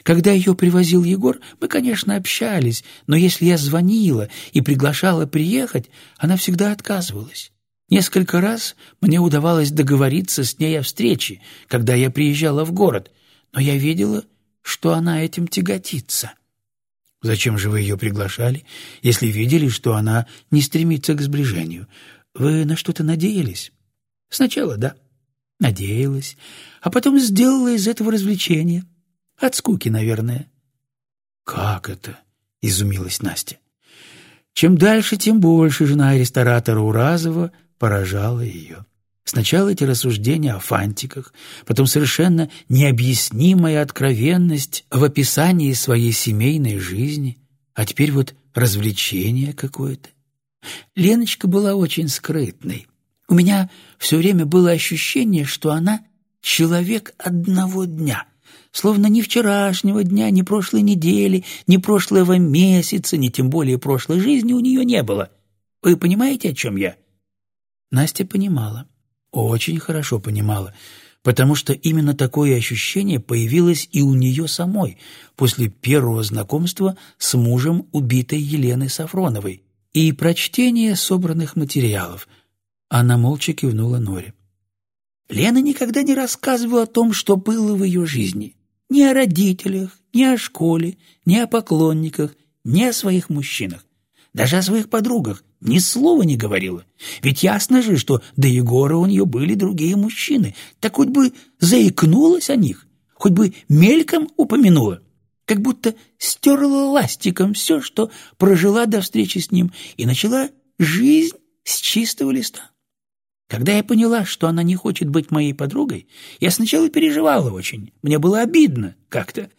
Speaker 2: Когда ее привозил Егор, мы, конечно, общались, но если я звонила и приглашала приехать, она всегда отказывалась. Несколько раз мне удавалось договориться с ней о встрече, когда я приезжала в город, но я видела, что она этим тяготится. Зачем же вы ее приглашали, если видели, что она не стремится к сближению? Вы на что-то надеялись? Сначала да, надеялась, а потом сделала из этого развлечение. От скуки, наверное. Как это? изумилась Настя. Чем дальше, тем больше жена ресторатора Уразова поражала ее. Сначала эти рассуждения о фантиках, потом совершенно необъяснимая откровенность в описании своей семейной жизни, а теперь вот развлечение какое-то. Леночка была очень скрытной. У меня все время было ощущение, что она человек одного дня, словно ни вчерашнего дня, ни прошлой недели, ни прошлого месяца, ни тем более прошлой жизни у нее не было. Вы понимаете, о чем я? Настя понимала очень хорошо понимала, потому что именно такое ощущение появилось и у нее самой после первого знакомства с мужем убитой Елены Сафроновой и прочтения собранных материалов. Она молча кивнула Норе. Лена никогда не рассказывала о том, что было в ее жизни. Ни о родителях, ни о школе, ни о поклонниках, ни о своих мужчинах. Даже о своих подругах ни слова не говорила. Ведь ясно же, что до Егора у нее были другие мужчины. Так хоть бы заикнулась о них, хоть бы мельком упомянула. Как будто стерла ластиком все, что прожила до встречи с ним, и начала жизнь с чистого листа. Когда я поняла, что она не хочет быть моей подругой, я сначала переживала очень. Мне было обидно как-то.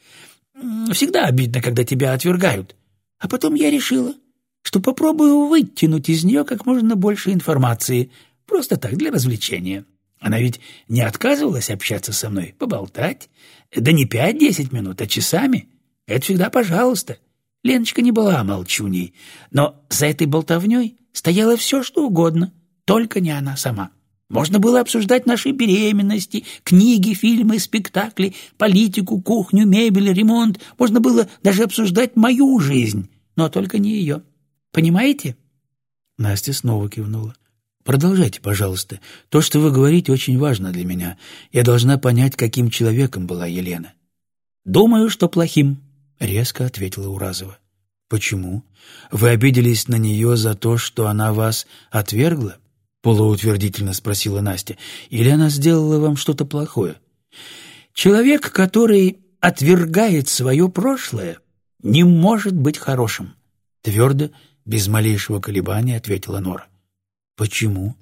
Speaker 2: Всегда обидно, когда тебя отвергают. А потом я решила — что попробую вытянуть из нее как можно больше информации, просто так, для развлечения. Она ведь не отказывалась общаться со мной, поболтать. Да не пять-десять минут, а часами. Это всегда пожалуйста. Леночка не была молчуней, но за этой болтовней стояло все, что угодно, только не она сама. Можно было обсуждать наши беременности, книги, фильмы, спектакли, политику, кухню, мебель, ремонт. Можно было даже обсуждать мою жизнь, но только не ее. Понимаете?» Настя снова кивнула. «Продолжайте, пожалуйста. То, что вы говорите, очень важно для меня. Я должна понять, каким человеком была Елена». «Думаю, что плохим», — резко ответила Уразова. «Почему? Вы обиделись на нее за то, что она вас отвергла?» — полуутвердительно спросила Настя. «Или она сделала вам что-то плохое?» «Человек, который отвергает свое прошлое, не может быть хорошим», — твердо без малейшего колебания ответила Нора. «Почему?»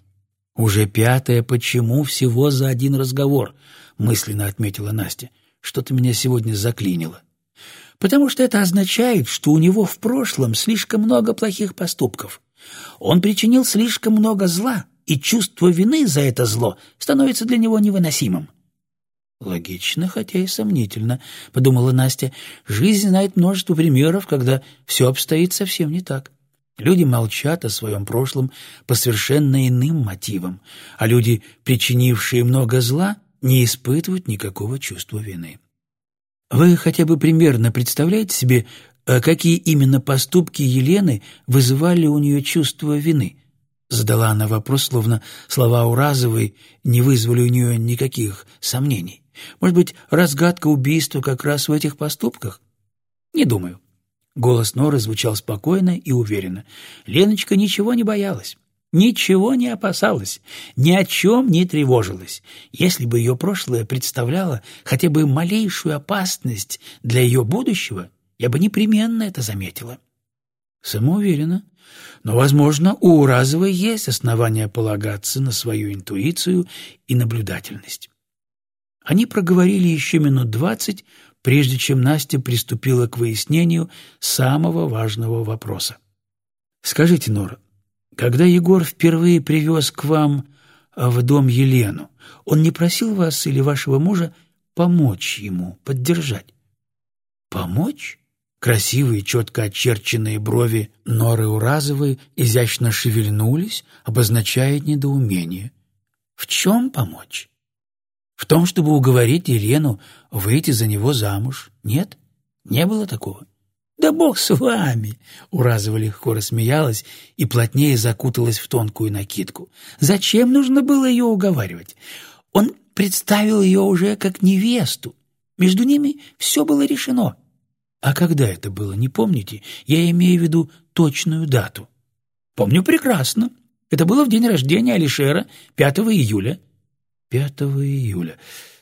Speaker 2: «Уже пятое «почему» всего за один разговор», — мысленно отметила Настя. «Что-то меня сегодня заклинило». «Потому что это означает, что у него в прошлом слишком много плохих поступков.
Speaker 1: Он причинил слишком много зла, и чувство вины за это зло становится для него невыносимым.
Speaker 2: «Логично, хотя и сомнительно», — подумала Настя. «Жизнь знает множество примеров, когда все обстоит совсем не так. Люди молчат о своем прошлом по совершенно иным мотивам, а люди, причинившие много зла, не испытывают никакого чувства вины. Вы хотя бы примерно представляете себе, какие именно поступки Елены вызывали у нее чувство вины?» Задала она вопрос, словно слова Уразовой не вызвали у нее никаких сомнений. Может быть, разгадка убийства как раз в этих поступках? Не думаю. Голос Норы звучал спокойно и уверенно. Леночка ничего не боялась. Ничего не опасалась, ни о чем не тревожилась. Если бы ее прошлое представляло хотя бы малейшую опасность для ее будущего, я бы непременно это заметила. Самоуверенно. Но, возможно, у Уразовой есть основания полагаться на свою интуицию и наблюдательность. Они проговорили еще минут двадцать, прежде чем Настя приступила к выяснению самого важного вопроса. «Скажите, Нора, когда Егор впервые привез к вам в дом Елену, он не просил вас или вашего мужа помочь ему, поддержать?» «Помочь?» Красивые, четко очерченные брови Норы Уразовой изящно шевельнулись, обозначая недоумение. «В чем помочь?» В том, чтобы уговорить Елену выйти за него замуж. Нет? Не было такого? «Да бог с вами!» — Уразова легко рассмеялась и плотнее закуталась в тонкую накидку. «Зачем нужно было ее уговаривать? Он представил ее уже как невесту. Между ними все было решено». «А когда это было, не помните? Я имею в виду точную дату». «Помню прекрасно. Это было в день рождения Алишера, 5 июля. 5 июля.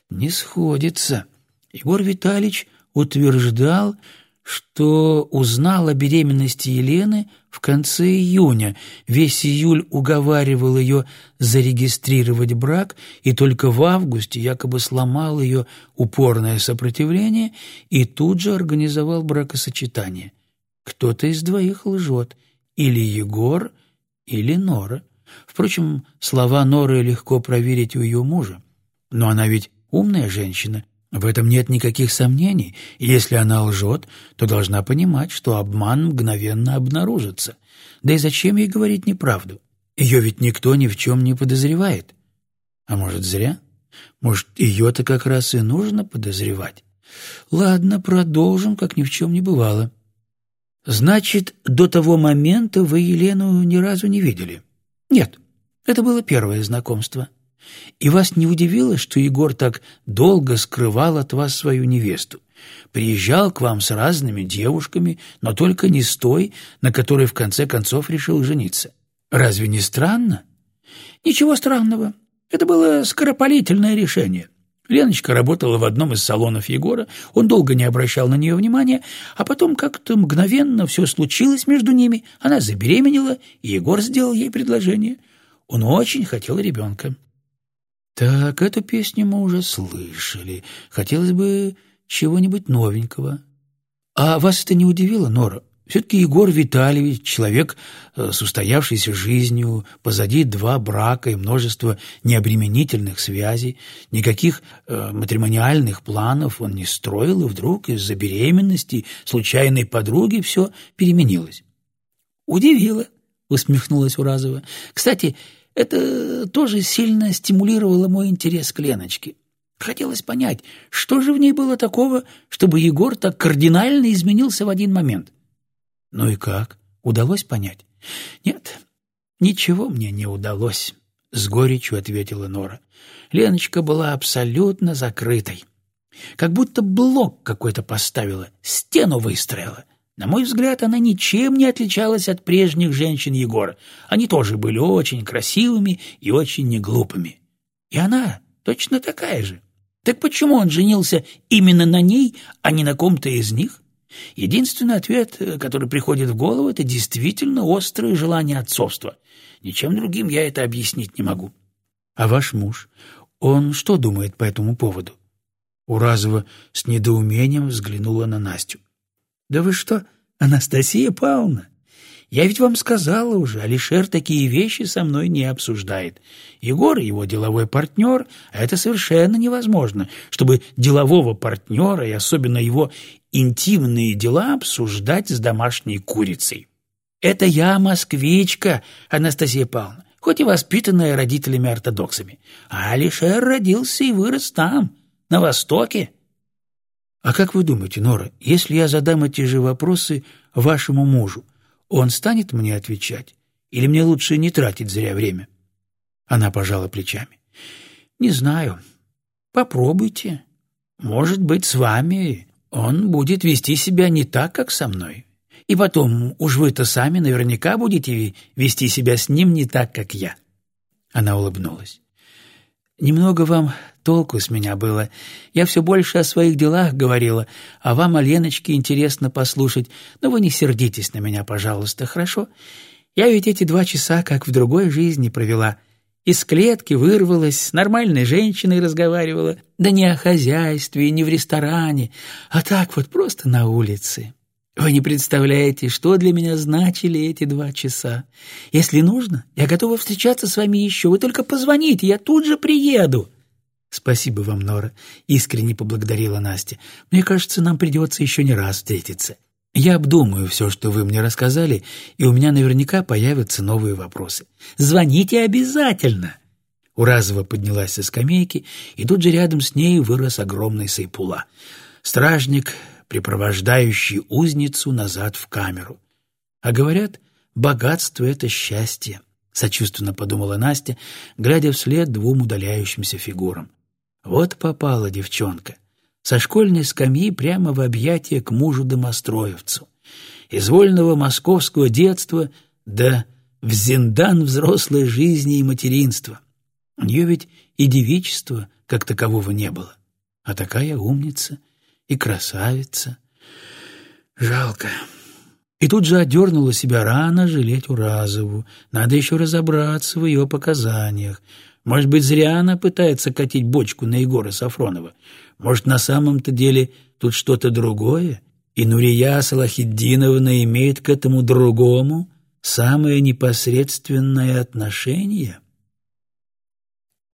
Speaker 2: Не сходится. Егор Витальевич утверждал, что узнал о беременности Елены в конце июня. Весь июль уговаривал ее зарегистрировать брак, и только в августе якобы сломал ее упорное сопротивление и тут же организовал бракосочетание. Кто-то из двоих лжет, или Егор, или Нора. Впрочем, слова Норы легко проверить у ее мужа. Но она ведь умная женщина, в этом нет никаких сомнений, и если она лжет, то должна понимать, что обман мгновенно обнаружится. Да и зачем ей говорить неправду? Ее ведь никто ни в чем не подозревает. А может, зря? Может, ее-то как раз и нужно подозревать? Ладно, продолжим, как ни в чем не бывало. Значит, до того момента вы Елену ни разу не видели? Нет, это было первое знакомство. И вас не удивило, что Егор так долго скрывал от вас свою невесту? Приезжал к вам с разными девушками, но только не с той, на которой в конце концов решил жениться. Разве не странно? Ничего странного. Это было скоропалительное решение. Леночка работала в одном из салонов Егора, он долго не обращал на нее внимания, а потом как-то мгновенно все случилось между ними, она забеременела, и Егор сделал ей предложение. Он очень хотел ребенка. Так, эту песню мы уже слышали. Хотелось бы чего-нибудь новенького. А вас это не удивило, Нора? Все-таки Егор Витальевич, человек э, с устоявшейся жизнью, позади два брака и множество необременительных связей, никаких э, матримониальных планов он не строил, и вдруг из-за беременности случайной подруги все переменилось. «Удивило», — усмехнулась Уразова. «Кстати, это тоже сильно стимулировало мой интерес к Леночке. Хотелось понять, что же в ней было такого, чтобы Егор так кардинально изменился в один момент. Ну и как? Удалось понять? Нет, ничего мне не удалось, — с горечью ответила Нора. Леночка была абсолютно закрытой. Как будто блок какой-то поставила, стену выстроила. На мой взгляд, она ничем не отличалась от прежних женщин Егора. Они тоже были очень красивыми и очень неглупыми. И она точно такая же. Так почему он женился именно на ней, а не на ком-то из них? Единственный ответ, который приходит в голову, это действительно острое желание отцовства. Ничем другим я это объяснить не могу. А ваш муж, он что думает по этому поводу? Уразова с недоумением взглянула на Настю. Да вы что, Анастасия Павловна?
Speaker 1: Я ведь вам сказала уже, Алишер такие вещи со мной не обсуждает. Егор — его деловой партнер, а это совершенно невозможно, чтобы делового партнера и особенно его интимные дела обсуждать с домашней курицей. Это я москвичка, Анастасия Павловна, хоть и воспитанная родителями-ортодоксами. А Алишер родился и вырос там, на Востоке.
Speaker 2: А как вы думаете, Нора, если я задам эти же вопросы вашему мужу, он станет мне отвечать? Или мне лучше не тратить зря время?» Она пожала плечами.
Speaker 1: «Не знаю. Попробуйте. Может быть, с вами он будет вести себя не так, как со мной. И потом, уж вы-то сами наверняка будете вести себя с ним не так, как я».
Speaker 2: Она улыбнулась. «Немного вам толку с меня было. Я все больше о своих делах говорила, а вам о Леночке интересно послушать. Но вы не сердитесь на меня, пожалуйста, хорошо? Я ведь эти два часа как в другой жизни провела. Из клетки вырвалась, с нормальной женщиной разговаривала. Да не о хозяйстве, не в ресторане, а так вот просто на улице. Вы не представляете, что для меня значили эти два часа. Если нужно, я готова встречаться с вами еще. Вы только позвоните, я тут же приеду. «Спасибо вам, Нора», — искренне поблагодарила Настя. «Мне кажется, нам придется еще не раз встретиться. Я обдумаю все, что вы мне рассказали, и у меня наверняка появятся новые вопросы. Звоните обязательно!» Уразова поднялась со скамейки, и тут же рядом с ней вырос огромный сайпула. Стражник, припровождающий узницу назад в камеру. А говорят, богатство — это счастье, — сочувственно подумала Настя, глядя вслед двум удаляющимся фигурам. Вот попала девчонка. Со школьной скамьи прямо в объятия к мужу-домостроевцу. Из вольного московского детства да в зиндан взрослой жизни и материнства. У нее ведь и девичества как такового не было. А такая умница и красавица. Жалко. И тут же одернула себя рано жалеть Уразову. Надо еще разобраться в ее показаниях. Может быть, зря она пытается катить бочку на Егора Сафронова. Может, на самом-то деле тут что-то другое? И Нурия Салахиддиновна имеет к этому другому самое непосредственное отношение?